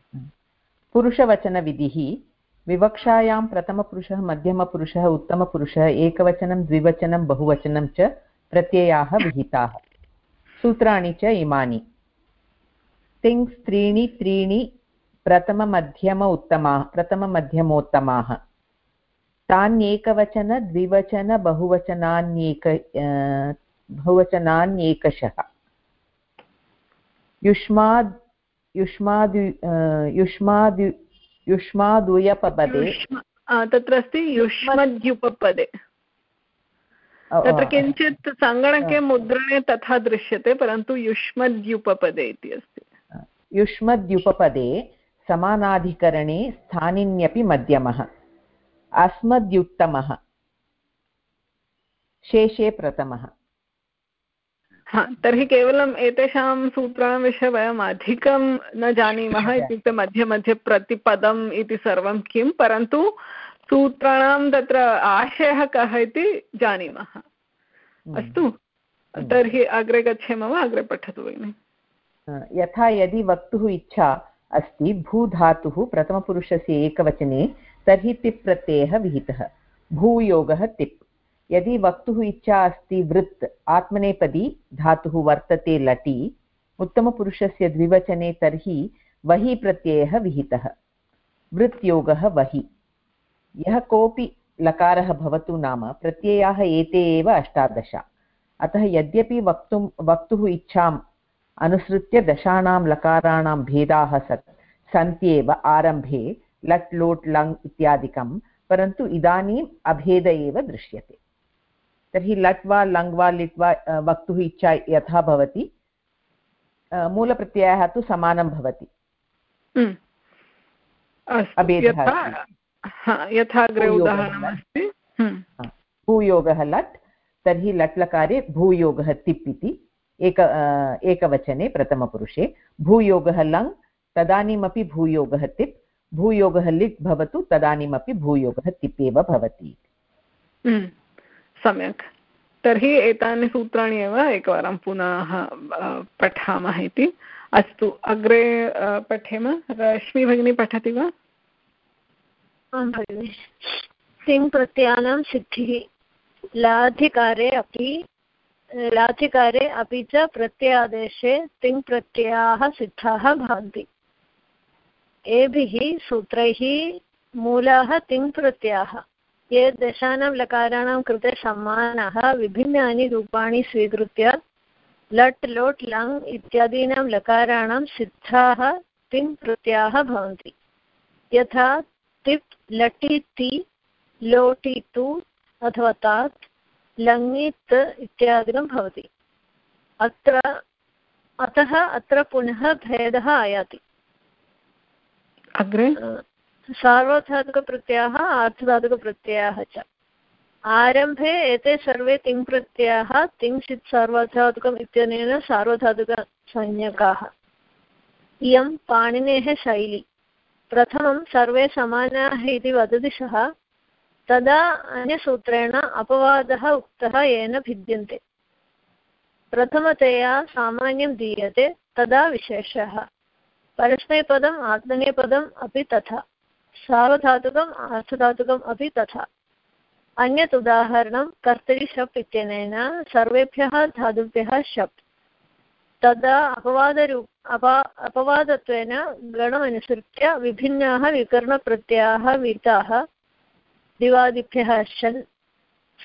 पुरुषवचनविधिः, विवक्षायां प्रथमपुरुषः, मध्यमपुरुषः, उत्तमपुरुषः, एकवचनं, द्विवचनं, बहुवचनं च प्रत्ययाः विहिताः। सूत्राणि च इमानि। तिङ्स् त्रीणि त्रीणि प्रथममध्यम उत्तमाः प्रथममध्यमोत्तमाः तान्येकवचन, द्विवचन, बहुवचनान्येक बहुवचनान्येकशः। युष्माद् युष्मादु युष्मादु युष्मादुयपपदे। तत्र अस्ति युष्मद्युपपदे। तत्र किञ्चित् सङ्गणके मुद्रणे तथा दृश्यते परन्तु युष्मद्युपपदे इति अस्ति। युष्मद्युपपदे समानाधिकरणे स्थानिन्यपि मध्यमः। अस्मद्युत्तमः। शेषे प्रथमः। हा तर्हि केवलम् एतेषां सूत्राणां विषये वयम् अधिकं न जानीमः इत्युक्ते मध्ये मध्ये प्रतिपदम् इति सर्वं किं परन्तु सूत्राणां तत्र आशयः कः इति जानीमः। अस्तु तर्हि अग्रे गच्छेम वा? अग्रे पठतु भगिनि। यथा यदि वक्तुः इच्छा अस्ति भूधातुः प्रथमपुरुषस्य एकवचने तर्हि तिप् प्रत्ययः विहितः। भूयोगः तिप् यदि वक्तुः इच्छा अस्ति वृत्, आत्मनेपदी, धातुः वर्तते लटि, उत्तमपुरुषस्य द्विवचने तर्हि वहि प्रत्ययः विहितः। वृत्योगः वहि। यः कोऽपि लकारः भवतु नाम, प्रत्ययाः एते एव अष्टादश। अतः यद्यपि वक्तुं वक्तुः इच्छाम् अनुसृत्य दशानां लकाराणां भेदाः सत्, सन्त्येव आरम्भे, लट्, लोट्, लङ् इत्यादिकं परन्तु इदानीम् अभेद एव दृश्यते। तर्हि लट् वा लङ् वा लिट् वा वक्तुः इच्छा यथा भवति। मूलप्रत्ययः तु समानं भवति। यथा अग्रे उदाहरणमस्ति। भूयोगः लट्। तर्हि लट् लकारे भूयोगः तिप् इति। एक एकवचने प्रथमपुरुषे। भूयोगः लङ् तदानीमपि भूयोगः तिप्। भूयोगः लिट् भवतु तदानीमपि भूयोगः तिप् एव भवति। हम्म, सम्यक्। तर्हि एतानि सूत्राणि एव एकवारं पुनः पठामः इति। अस्तु, अग्रे पठेम। रश्मि भगिनी पठति वा? आं भगिनि। सिद्धिः। लाधिकारे अपि लाधिकारे अपि च प्रत्ययादेशे तिङ् प्रत्ययाः सिद्धाः भवन्ति। एभिः सूत्रैः मूलाः तिङ् प्रत्ययाः। ये दशानां लकाराणां कृते समानाः विभिन्नानि रूपाणि स्वीकृत्य लट् लोट् लङ् इत्यादीनां लकाराणां सिद्धाः तिङ् प्रत्ययाः भवन्ति। यथा तिप् लटिति लोटितु अथवा तात् लङित् इत्यादिकं भवति। अत्र अतः अत्र पुनः भेदः आयाति। अग्रे? सार्वधातुकप्रत्ययाः आर्थधातुकप्रत्ययाः च। आरम्भे एते सर्वे तिङ्प्रत्ययाः तिङ्सित् सार्वधातुकम् इत्यनेन सार्वधातुकसंज्ञकाः। इयं पाणिनेः शैली। प्रथमं सर्वे समानाः इति वदति सः। तदा अन्यसूत्रेण अपवादः उक्तः येन भिद्यन्ते। प्रथमतया सामान्यं दीयते, तदा विशेषः। परस्मैपदम्, आत्मनेपदम् अपि तथा। सार्वधातुकम् अर्थधातुकम् अपि तथा। अन्यत् उदाहरणं, कर्तरि शप् इत्यनेन सर्वेभ्यः धातुभ्यः शप्। तदा अपवादरूप अपा, अपवादत्वेन गणमनुसृत्य विभिन्नाः विकरणप्रत्ययाः विताः दिवादिभ्यः शन्,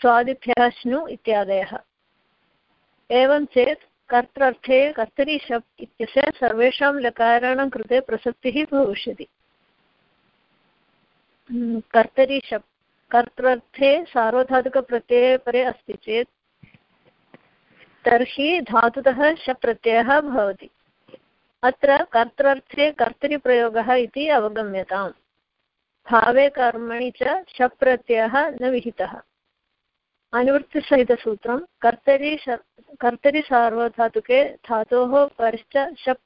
स्वादिभ्यः श्नु इत्यादयः। एवं चेत् कर्तृर्थे कर्तरि शप् इत्यस्य सर्वेषां लकाराणां कृते प्रसक्तिः भविष्यति। कर्तरि शप् कर्तृर्थे सार्वधातुकप्रत्यये परे अस्ति चेत् तर्हि धातुतः शप् प्रत्ययः भवति। अत्र कर्तृर्थे कर्तरिप्रयोगः इति अवगम्यताम्। भावे कर्मणि च शप् प्रत्ययः न विहितः। अनुवृत्तिसहितसूत्रं कर्तरि कर्तरि सार्वधातुके धातोः परश्च शप्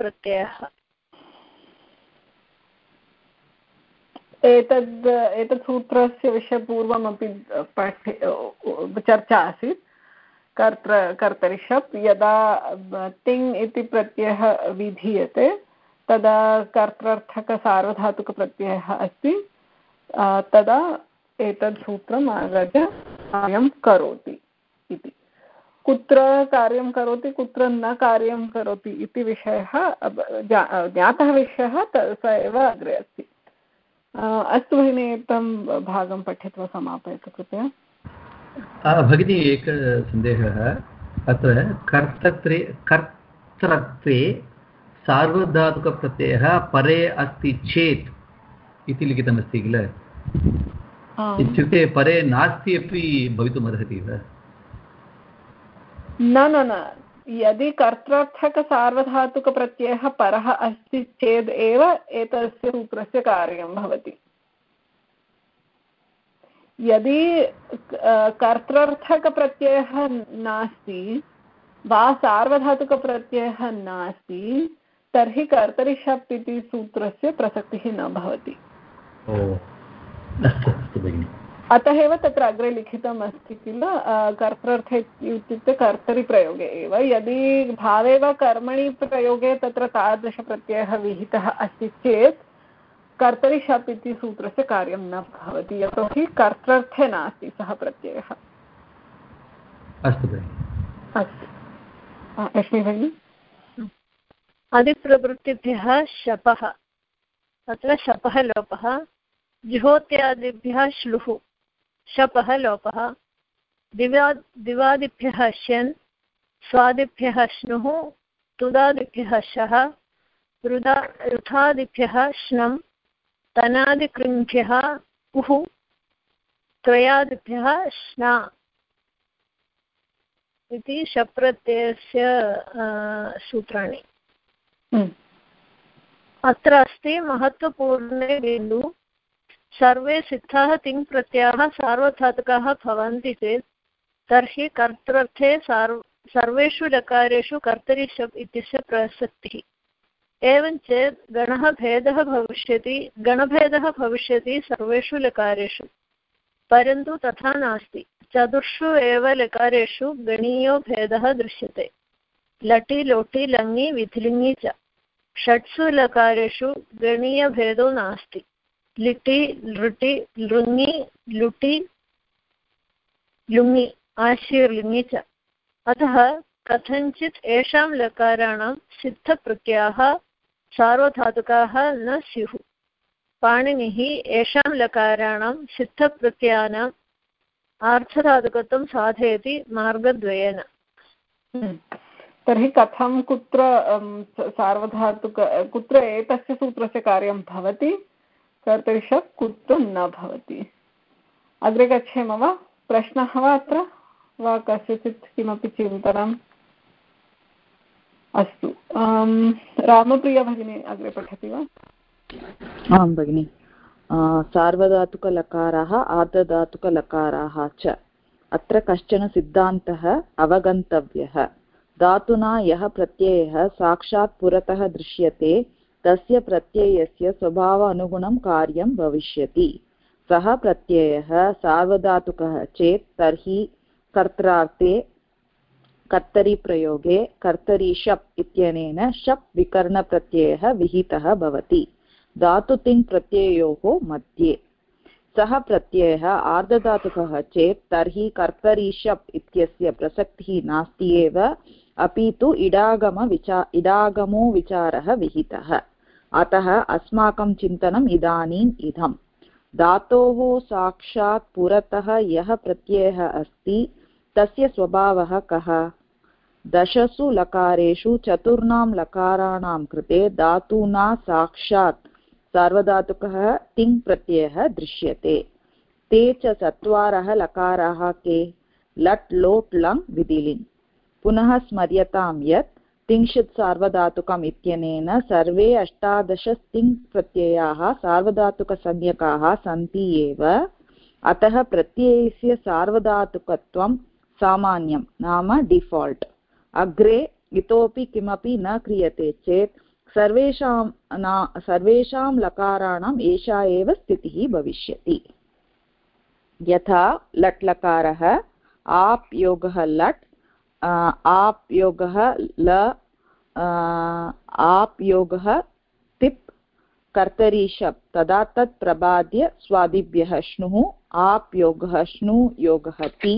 एतद् एतत् सूत्रस्य विषये पूर्वमपि पठे चर्चा आसीत् कर्तृ कर्तरि शप् यदा तिङ् इति प्रत्ययः विधीयते, तदा कर्तृर्थकसार्वधातुकप्रत्ययः अस्ति तदा एतत् सूत्रम् आगत्य कार्यं करोति इति। कुत्र कार्यं करोति, कुत्र न कार्यं करोति इति विषयः ज्ञातः विषयः स एव अग्रे अस्ति। अस्तु भगिनि एतं भागं पठित्वा समापयतु कृपया। भगिनी एकः सन्देहः। अत्र कर्तत्रे कर्तृत्वे सार्वधातुकप्रत्ययः परे अस्ति चेत् इति लिखितमस्ति किल? इत्युक्ते परे नास्ति अपि भवितुमर्हति वा? न न न। यदि कर्तृर्थकसार्वधातुकप्रत्ययः परः अस्ति चेद् एव, एतस्य सूत्रस्य कार्यं भवति। यदि कर्तृर्थकप्रत्ययः नास्ति वा सार्वधातुकप्रत्ययः नास्ति, तर्हि कर्तरि शप् इति सूत्रस्य प्रसक्तिः न भवति। अतः एव तत्र अग्रे लिखितम् अस्ति किल? कर्तृर्थे इत्युक्ते कर्तरिप्रयोगे एव। यदि भावे वा कर्मणि प्रयोगे तत्र तादृशप्रत्ययः विहितः अस्ति चेत् कर्तरि शप् इति सूत्रस्य कार्यं न भवति। यतोहि कर्तृर्थे नास्ति सः प्रत्ययः। अस्तु अस्तु। भगिनि? अधिप्रवृत्तिभ्यः शपः। तत्र शपः लोपः। जुहोत्यादिभ्यः श्लुः। शपः लोपः। दिवा दिवादिभ्यः श्यन् स्वादिभ्यः श्नुः तुदादिभ्यः शः रुदा रुथादिभ्यः श्नम् तनादिकृङ्भ्यः उः त्रयादिभ्यः श्ना इति शप्रत्ययस्य सूत्राणि। अत्र अस्ति महत्त्वपूर्णे बिन्दु। सर्वे सिद्धाः तिङ् प्रत्ययाः सार्वधातुकाः भवन्ति चेत्, तर्हि कर्तृर्थे सार्व, सर्वेषु लकारेषु कर्तरि शप् इत्यस्य प्रसक्तिः। एवञ्च गणः भेदः भविष्यति, गणभेदः भविष्यति सर्वेषु लकारेषु। परन्तु तथा नास्ति। चतुर्षु एव लकारेषु गणीयो भेदः दृश्यते। लटि, लोटि, लङि विधिलिङि च। षट्सु लकारेषु गणीयभेदो नास्ति। लिटि, लृटि लृङि लुटि लुङि आशीर्लिङि च अतः कथञ्चित् येषां लकाराणां सिद्धप्रत्ययाः सार्वधातुकाः न स्युः। पाणिनिः येषां लकाराणां सिद्धप्रत्ययानाम् आर्थधातुकत्वं साधयति मार्गद्वयेन। तर्हि कथं कुत्र सार्वधातुक, कुत्र एतस्य सूत्रस्य कार्यं भवति? कर्तरिषप् कुत्र न भवति। अग्रे गच्छेम वा? प्रश्नः वा अत्र? वा कस्यचित् किमपि चिन्तनम्? अस्तु। रामप्रिया भगिनी अग्रे पठति वा? आं भगिनि। सार्वधातुकलकाराः, आर्धधातुकलकाराः च। अत्र कश्चन सिद्धान्तः अवगन्तव्यः। धातुना यः प्रत्ययः साक्षात् पुरतः दृश्यते तस्य प्रत्ययस्य स्वभाव अनुगुणं कार्यं भविष्यति। सः प्रत्ययः सार्वधातुकः चेत् तर्हि कर्त्रार्थे कर्तरिप्रयोगे कर्तरि शप् इत्यनेन शप् विकरणप्रत्ययः विहितः भवति। धातुतिङ् प्रत्यययोः मध्ये सः प्रत्ययः आर्धधातुकः चेत् तर्हि कर्तरि शप् इत्यस्य प्रसक्तिः नास्ति एव। अपि तु इडागमविचा इडागमो विचारः विहितः। अतः अस्माकं चिन्तनम् इदानीम् इदम्। धातोः साक्षात् पुरतः यः प्रत्ययः अस्ति, तस्य स्वभावः कः? दशसु लकारेषु चतुर्णां लकाराणां कृते धातूना साक्षात् सार्वधातुकः तिङ् दृश्यते। ते च चत्वारः लकाराः के? लट्, लोट्, लङ्, विधिलिङ्। पुनः स्मर्यतां यत् तिंशत् सार्वधातुकम् इत्यनेन सर्वे अष्टादश तिङ् प्रत्ययाः सार्वधातुकसंज्ञकाः सन्ति एव। अतः प्रत्ययस्य सार्वधातुकत्वं सामान्यं, नाम डिफाल्ट्। अग्रे इतोपि किमपि न क्रियते चेत् सर्वेषां न, सर्वेषां लकाराणाम् एषा एव स्थितिः भविष्यति। यथा लट् लकारः, आप् योगः लट् आप् योगः ल आप् योगः तिप्, कर्तरी शप् तदा तत् प्रबाद्य स्वादिभ्यः श्नुः आप् योगः श्नु योगः ति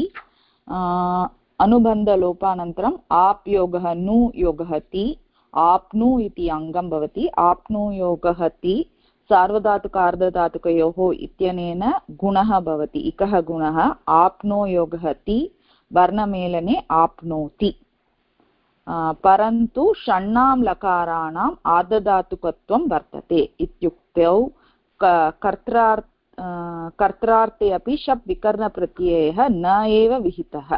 अनुबन्धलोपानन्तरम् आप् योगः नु, योगः ति आप्नु इति अङ्गं भवति। आप्नु योगः ति सार्वधातुकार्धधातुकयोः इत्यनेन गुणः भवति। इकः गुणः आप्नो योगः ति वर्णमेलने आप्नोति। परन्तु षण्णां लकाराणाम् आर्धधातुकत्वं वर्तते इत्युक्तौ कर्त्रार् कर्त्रार्थे अपि शप् विकरणप्रत्ययः न एव विहितः।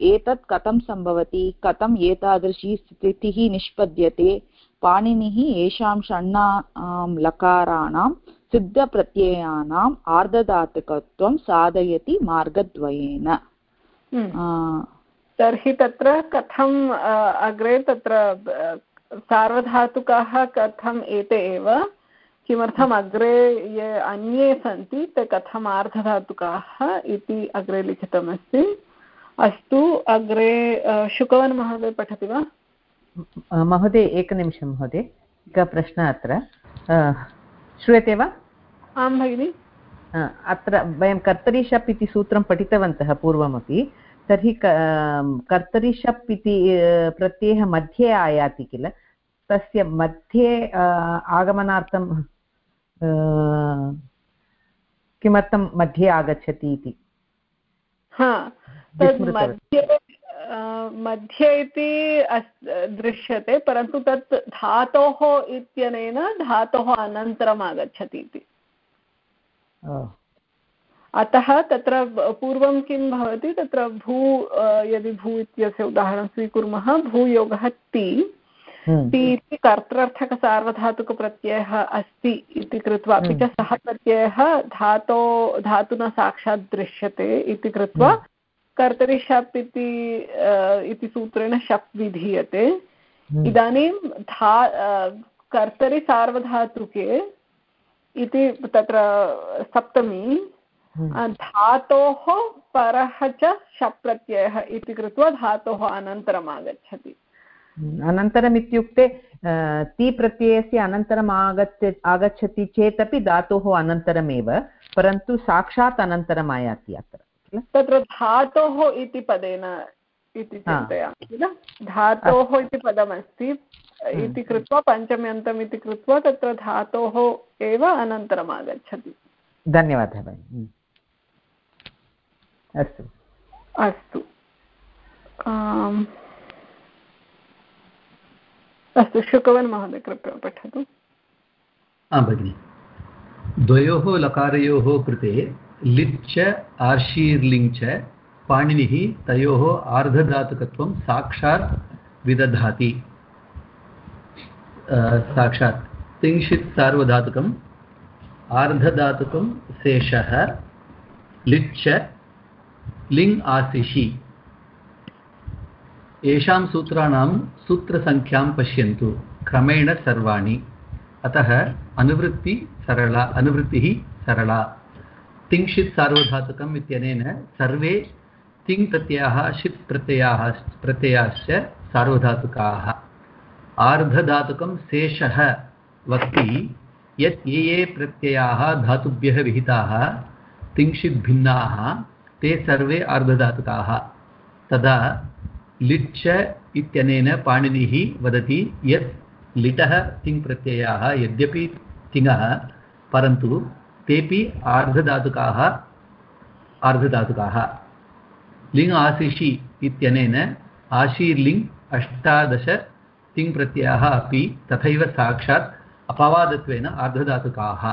एतत् कथं सम्भवति? कथम् एतादृशी स्थितिः निष्पद्यते? पाणिनिः येषां षण्णां लकाराणां सिद्धप्रत्ययानाम् आर्धधातुकत्वं साधयति मार्गद्वयेन। तर्हि तत्र कथम् अग्रे तत्र सार्वधातुकाः कथम् एते एव। किमर्थम् अग्रे ये अन्ये सन्ति ते कथम् आर्धधातुकाः इति अग्रे लिखितमस्ति। अस्तु अग्रे शुकवन् महोदय पठति वा? महोदय एकनिमिषं महोदय एकः प्रश्नः अत्र। श्रूयते वा? आं भगिनि। अत्र वयं कर्तरि शप् इति सूत्रं पठितवन्तः पूर्वमपि तर्हि कर्तरि शप् इति प्रत्ययः मध्ये आयाति किल? तस्य मध्ये आगमनार्थं किमर्थं मध्ये आगच्छति इति? तद् मध्ये मध्ये इति दृश्यते परन्तु तत् धातोः इत्यनेन धातोः अनन्तरम् आगच्छति इति। अतः तत्र पूर्वं किं भवति तत्र भू यदि भू इत्यस्य उदाहरणं स्वीकुर्मः भूयोगः ति। ति इति कर्तृर्थकसार्वधातुकप्रत्ययः अस्ति इति कृत्वा अपि च सः प्रत्ययः धातो धातुना साक्षात् दृश्यते इति कृत्वा कर्तरि शप् इति इति सूत्रेण शप् विधीयते। इदानीं धा कर्तरि सार्वधातुके इति तत्र सप्तमी। धातोः परः च शप् प्रत्ययः इति कृत्वा धातोः अनन्तरम् आगच्छति अनन्तरम् इत्युक्ते ति प्रत्ययस्य अनन्तरम् आगत्य आगच्छति चेदपि धातोः अनन्तरमेव परन्तु साक्षात् अनन्तरम् आयाति अत्र। तत्र धातोः इति पदेन इति चिन्तयामि किल? धातोः इति पदमस्ति। इति कृत्वा पञ्चम्यन्तम् इति कृत्वा तत्र धातोः एव अनन्तरम् आगच्छति धन्यवादः भगिनि। अस्तु। अस्तु। अस्तु शुकवन् महोदय कृपया पठतु। आं भगिनि। द्वयोः लकारयोः कृते लिट् च आर्शीर्लिङ् च पाणिनिः तयोः आर्धधातुकत्वं साक्षात् विदधाति। साक्षात्। तिंशित् सार्वधातुकम्, आर्धधातुकं शेषः लिट् च लिङ् आसिषि येषां सूत्राणां सूत्रसङ्ख्यां पश्यन्तु, क्रमेण सर्वाणि। अतः अनुवृत्ति सरला, अनुवृत्तिः सरला। तिङ्क्षित् सार्वधातुकम् इत्यनेन सर्वे तिङ् प्रत्ययाः षित् प्रत्ययाः, प्रत्ययाश्च सार्वधातुकाः। आर्धधातुकं शेषः वक्ति यत् ये ये प्रत्ययाः धातुभ्यः विहिताः तिङ्क्षिद्भिन्नाः ते सर्वे आर्धधातुकाः। तदा लिट् इत्यनेन पाणिनिः वदति यत् लिटः तिङ्प्रत्ययाः, यद्यपि तिङः, परन्तु तेपि आर्धधातुकाः आर्धधातुकाः। लिङ् आशिषि इत्यनेन आशीर्लिङ् अष्टादश तिङ्प्रत्ययाः अपि तथैव साक्षात् अपवादत्वेन आर्धधातुकाः।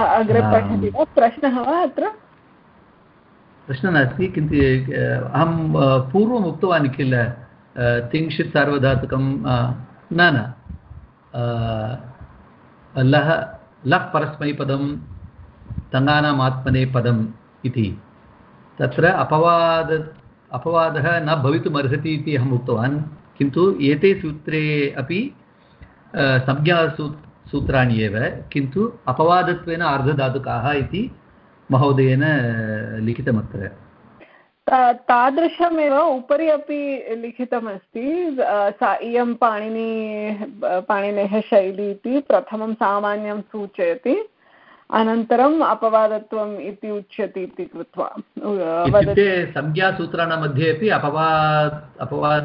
अग्रे पठति वा? प्रश्नः वा अत्र? प्रश्नः नास्ति किन्तु अहं पूर्वम् उक्तवान् किल? तिंशित् सार्वधातुकं न न लः लक् परस्मैपदं तङ्गानाम् आत्मनेपदम् इति तत्र अपवाद अपवादः न भवितुमर्हति इति अहम् उक्तवान् किन्तु एते सूत्रे अपि संज्ञासू सूत्राणि एव किन्तु अपवादत्वेन अर्धधातुकाः इति महोदयेन लिखितमत्र तादृशमेव उपरि अपि लिखितमस्ति सा इयं पाणिनि पाणिनेः शैली इति प्रथमं सामान्यं सूचयति अनन्तरम् अपवादत्वम् इति उच्यते इति कृत्वा इत्युक्ते संज्ञासूत्राणां मध्ये अपि अपवाद अपवाद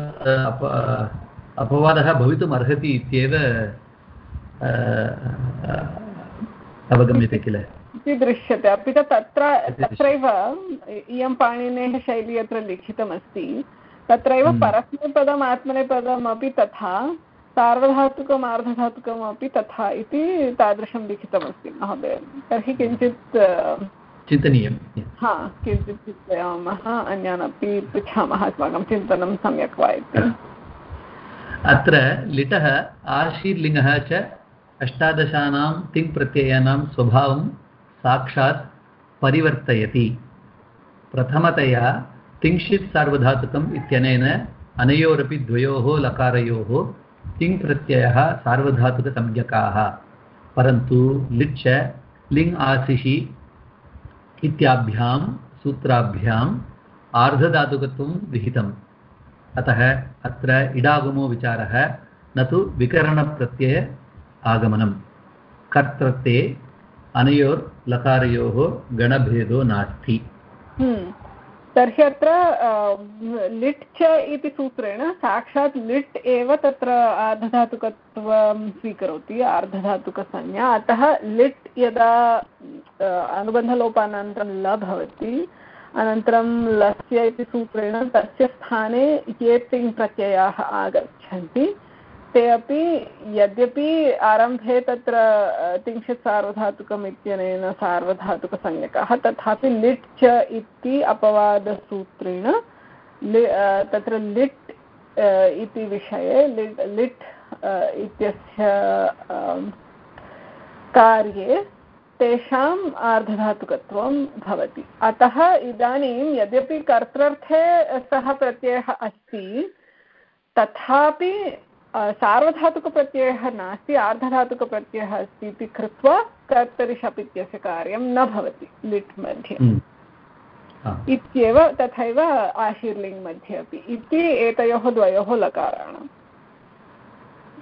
अपवादः भवितुम् अर्हति इत्येव अवगम्यते किल? इति दृश्यते। अपि च तत्र तत्रैव इयं पाणिनेः शैली यत्र लिखितमस्ति। तत्रैव परस्मैपदम् आत्मनेपदम् अपि तथा सार्वधातुकम् आर्धधातुकम् अपि तथा इति तादृशं लिखितमस्ति महोदय। तर्हि किञ्चित् चिन्तनीयं हा किञ्चित् चिन्तयामः। अन्यान् अपि पृच्छामः। अस्माकं चिन्तनं सम्यक् वा इति। अत्र लिटः आशीर्लिङ्गः च अष्टादशानां तिङ्प्रत्ययानां स्वभावं साक्षात् परिवर्तयति। प्रथमतया तिङ्क्षित् सार्वधातुकम् इत्यनेन अनयोरपि द्वयोः लकारयोः तिङ्प्रत्ययः सार्वधातुकसंज्ञकाः, परन्तु लिट् लिङ् आशिषि इत्याभ्यां सूत्राभ्याम् आर्धधातुकत्वं विहितम्। अतः अत्र इडागमो विचारः न तु विकरणप्रत्यय आगमनं कर्तृत्वे अनयोर्लकारयोः गणभेदो नास्ति हम्म। तर्हि अत्र लिट् च इति सूत्रेण साक्षात् लिट् एव तत्र आर्धधातुकत्वं स्वीकरोति, आर्धधातुकसंज्ञा अतः लिट् यदा अनुबन्धलोपानन्तरं ल भवति, अनन्तरं लस्य इति सूत्रेण तस्य स्थाने ये तिङ् आगच्छन्ति ते अपि यद्यपि आरम्भे तत्र तिंशत् सार्वधातुकम् इत्यनेन सार्वधातुकसंज्ञकाः, तथापि लिट् च इति अपवादसूत्रेण लि तत्र लिट् इति विषये लिट् लिट् इत्यस्य कार्ये तेषाम् आर्धधातुकत्वं भवति। अतः इदानीं यद्यपि कर्तृर्थे सः प्रत्ययः अस्ति, तथापि सार्वधातुकप्रत्ययः नास्ति आर्धधातुकप्रत्ययः अस्ति इति कृत्वा कर्तरिषप् इत्यस्य कार्यं न भवति लिट् मध्ये। इत्येव तथैव आशीर्लिङ्ग् मध्ये अपि। इति एतयोः द्वयोः लकाराणां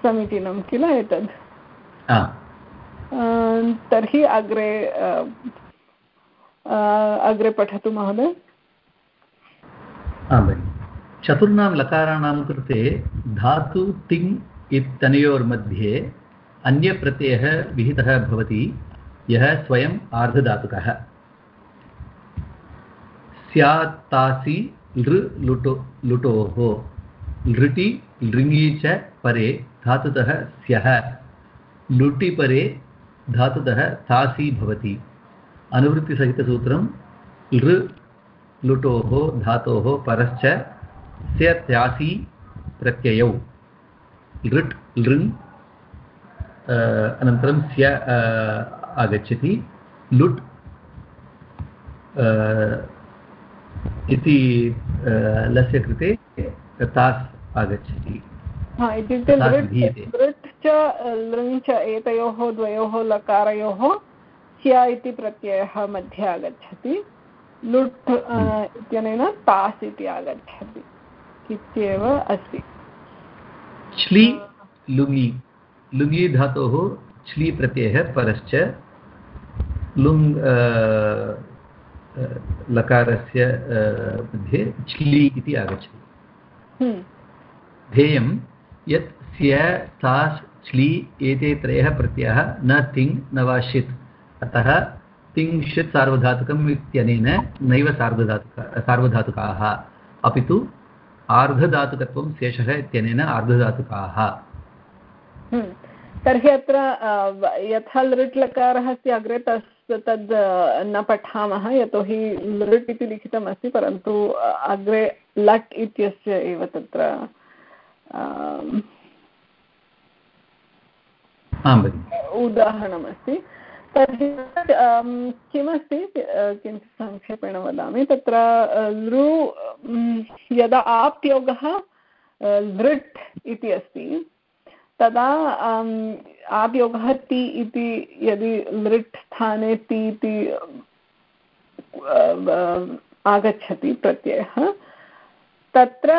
समीचीनं किल एतद्? तर्हि अग्रे अग्रे पठतु महोदय। चतुर्णां लकाराणां कृते धातु तिङ् इत्यनयोर्मध्ये अन्यप्रत्ययः विहितः भवति, यः स्वयम् आर्धधातुकः। स्यात्तासि लृ, लुटो, लुटोः। लृटि लृङि च परे धातुतः स्यः। लुटि परे धातुतः तासि भवति। अनुवृत्तिसहितसूत्रं लृ, लुटोः, धातोः परश्च स्य त्यासि प्रत्ययौ लृट् लृङ् अनन्तरं स्य आगच्छति। लुट् इति लस्य कृते तास् आगच्छति। इत्युक्ते लृट् च लृङ् च एतयोः द्वयोः लकारयोः स्य इति प्रत्ययः मध्ये आगच्छति। लुट् इत्यनेन तास् इति आगच्छति। इत्येव अस्ति। श्लि लुङि। लुङि धातोः श्लि प्रत्ययः परश्च लुङ् लकारस्य मध्ये श्लि इति आगच्छति। ध्येयं यत् स्य तास् श्लि एते त्रयः प्रत्ययः न तिङ् न वा षित् अतः तिङ् सार्वधातुकम् इत्यनेन नैव सार्वधातुक सार्वधातुकाः। अपि तु आर्धधातुकत्वं शेषः इत्यनेन आर्धधातुकाः। तर्हि अत्र यथा लृट् लकारः अस्ति अग्रे तस् तद् न पठामः यतोहि लृट् इति लिखितमस्ति परन्तु अग्रे लट् इत्यस्य एव तत्र उदाहरणमस्ति। तर्हि किमस्ति किञ्चित् संक्षेपेण वदामि। तत्र लृ यदा आप्योगः लृट् इति अस्ति, तदा आप्योगः ति इति यदि लृट् स्थाने ति इति आगच्छति प्रत्ययः, तत्र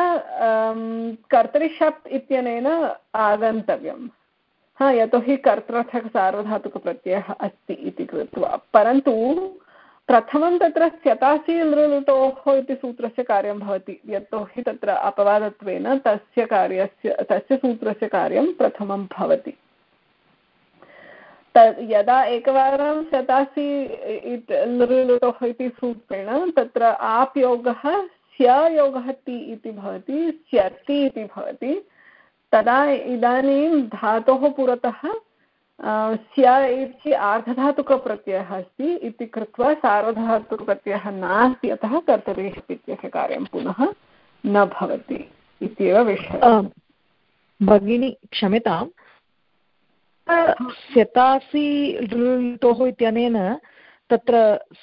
कर्तरिशप् इत्यनेन आगन्तव्यं हा, यतोहि कर्तृर्थक सार्वधातुकप्रत्ययः अस्ति इति कृत्वा। परन्तु प्रथमं तत्र स्यतासि लृलुटोः इति सूत्रस्य कार्यं भवति। यतोहि तत्र अपवादत्वेन तस्य कार्यस्य, तस्य सूत्रस्य कार्यं प्रथमं भवति। तद् यदा एकवारं शतासि लृलुटोः इति सूत्रेण तत्र आप्योगः स्ययोगः ति इति भवति, स्यति इति भवति। तदा इदानीं धातोः पुरतः स्य इति आर्धधातुकप्रत्ययः अस्ति इति कृत्वा सार्वधातुकप्रत्ययः नास्ति अतः कर्तव्यः इत्यस्य कार्यं पुनः न भवति इत्येव विषयः। भगिनी क्षम्यतां स्यतासि लृतोः इत्यनेन तत्र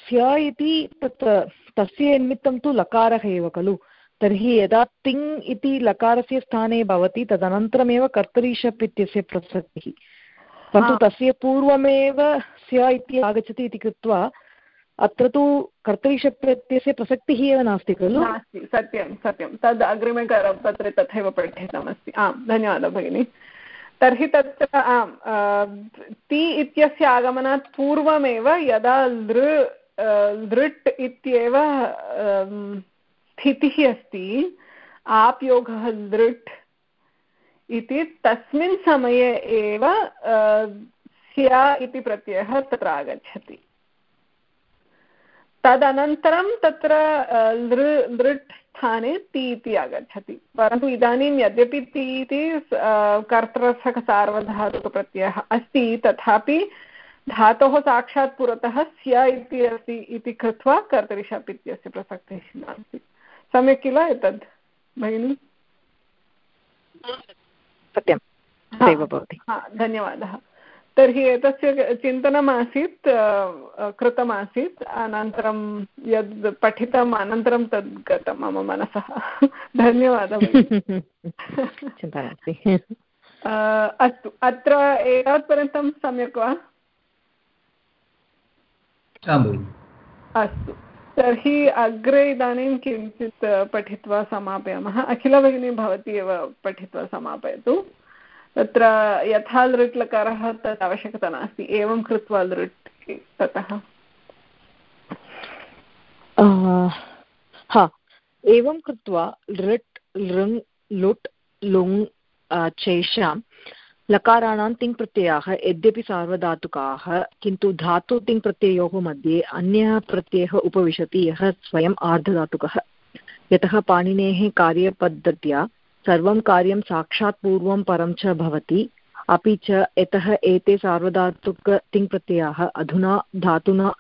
स्य इति तत्र तस्य निमित्तं तु लकारः एव खलु। तर्हि यदा तिङ् इति लकारस्य स्थाने भवति तदनन्तरमेव कर्तरीशप् इत्यस्य प्रसक्तिः। परन्तु तस्य पूर्वमेव स्य इति आगच्छति इति कृत्वा अत्र तु कर्तरीशप् इत्यस्य प्रसक्तिः एव नास्ति खलु? सत्यं सत्यं। तद् अग्रिमे करपत्रे तथैव पठितमस्ति। आं धन्यवादः भगिनि। तर्हि तत्र आम् ति इत्यस्य आगमनात् पूर्वमेव यदा लृ लृट् इत्येव स्थितिः अस्ति आप्योगः लृट् इति तस्मिन् समये एव स्या इति प्रत्ययः तत्र आगच्छति। तदनन्तरं तत्र लृ लृट् स्थाने ति इति आगच्छति। परन्तु इदानीं यद्यपि ति इति कर्तृर्थकसार्वधातुकप्रत्ययः अस्ति, तथापि धातोः साक्षात् पुरतः स्य इति अस्ति इति कृत्वा कर्तरिषप् इत्यस्य प्रसक्तिः नास्ति। सम्यक् किल एतद् भगिनि? सत्यं तदेव भवति। धन्यवादः। तर्हि एतस्य चिन्तनमासीत् कृतमासीत् अनन्तरं यद् पठितम् अनन्तरं तद् गतं मम मनसः। धन्यवादः चिन्ता नास्ति। अस्तु अत्र एतावत्पर्यन्तं सम्यक् वा? अस्तु। तर्हि अग्रे इदानीं किञ्चित् पठित्वा समापयामः। अखिलभगिनी भवती एव पठित्वा समापयतु। तत्र यथा लृट् लकारः तत् आवश्यकता नास्ति, एवं कृत्वा लृट् ततः। हा, एवं कृत्वा लृट् लृङ् लुट् लुङ् चैषां लकाराणां तिङ्प्रत्ययाः यद्यपि सार्वधातुकाः, किन्तु धातु तिङ्प्रत्ययोः मध्ये अन्यः प्रत्ययः उपविशति, यः स्वयम् आर्धधातुकः। यतः पाणिनेः कार्यपद्धत्या सर्वं कार्यं साक्षात् पूर्वं परं च भवति, अपि च यतः एते सार्वधातुक तिङ्प्रत्ययाः अधुना धातुना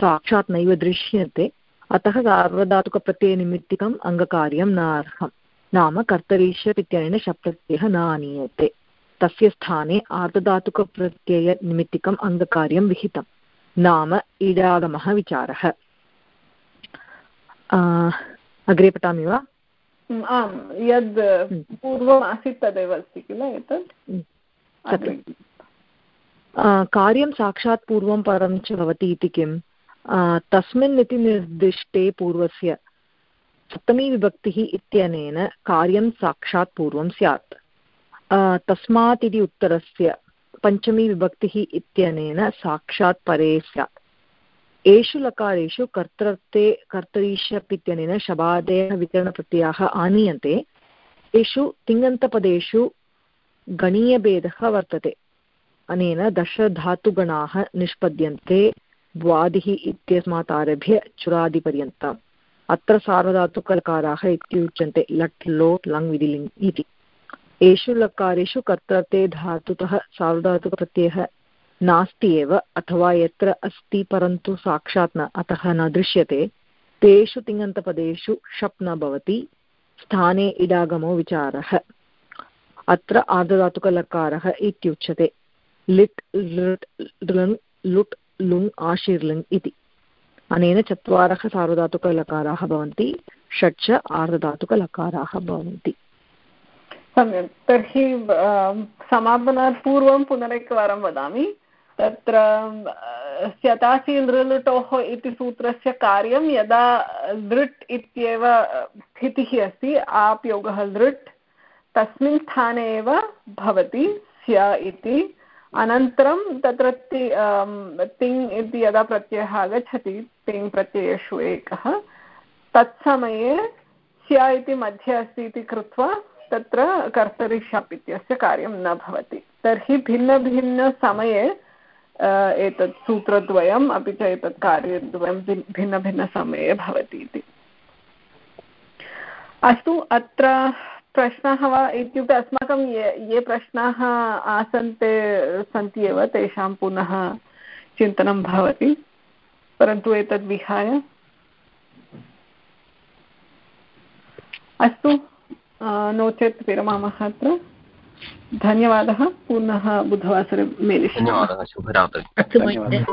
साक्षात् नैव दृश्यन्ते, अतः सार्वधातुकप्रत्ययनिमित्तिकम् अङ्गकार्यं न अर्हम् नाम कर्तरीश इत्यनेन शप्रत्ययः न आनीयते तस्य स्थाने आर्धधातुकप्रत्ययनिमित्तिकम् अङ्गकार्यं विहितं नाम इडागमः विचारः। अग्रे पठामि वा? आम् यद् पूर्वम् आसीत् तदेव अस्ति किल एतत्? कार्यं साक्षात् पूर्वं परं च भवति इति किं तस्मिन् इति निर्दिष्टे पूर्वस्य सप्तमी विभक्तिः इत्यनेन कार्यं साक्षात् पूर्वं स्यात्। तस्मात् इति उत्तरस्य पञ्चमी विभक्तिः इत्यनेन साक्षात् परे स्यात्। एषु लकारेषु कर्तृत्वे कर्तरीशप् इत्यनेन शबादयः विकरणप्रत्ययाः आनीयन्ते। एषु तिङन्तपदेषु गणीयभेदः वर्तते। अनेन दशधातुगणाः निष्पद्यन्ते। द्वादिः इत्यस्मात् आरभ्य चुरादिपर्यन्तम्। अत्र सार्वधातुकलकाराः इत्युच्यन्ते लट्, लोट्, लङ् विधिलिङ् इति। एषु लकारेषु कर्तृते धातुतः सार्वधातुकप्रत्ययः नास्ति एव, अथवा यत्र अस्ति परन्तु साक्षात् न, अतः न दृश्यते। तेषु तिङन्तपदेषु शप् न भवति, स्थाने इडागमो विचारः। अत्र आर्धधातुकलकारः इत्युच्यते। लिट्, लृट् लृङ् लुट् लुङ् आशीर्लिङ् इति। अनेन चत्वारः सार्वधातुकलकाराः भवन्ति, षट् च आर्धधातुकलकाराः भवन्ति। सम्यक्। तर्हि समापनात् पूर्वं पुनरेकवारं वदामि। तत्र स्यतासि लृलुटोः इति सूत्रस्य कार्यं यदा लृट् इत्येव स्थितिः अस्ति आप्योगः लृट् तस्मिन् स्थाने एव भवति स्य इति। अनन्तरं तत्र ति तिङ् इति यदा प्रत्ययः आगच्छति, तिङ् प्रत्ययेषु एकः, तत्समये स्य इति मध्ये अस्ति इति कृत्वा तत्र कर्तरि शप् इत्यस्य कार्यं न भवति। तर्हि भिन्नभिन्नसमये एतत् सूत्रद्वयम्, अपि च एतत् कार्यद्वयं भिन्नभिन्नसमये भवति इति। अस्तु, अत्र प्रश्नाः वा इत्युक्ते अस्माकं ये ये प्रश्नाः आसन् ते सन्ति एव, तेषां पुनः चिन्तनं भवति। परन्तु एतद् विहाय। अस्तु। नो चेत् विरमामः अत्र धन्यवादः पुनः बुधवासरे मेलिष्यामः धन्यवादः शुभरात्रि। धन्यवादः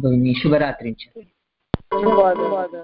भगिनी। शुभरात्रि धन्यवादः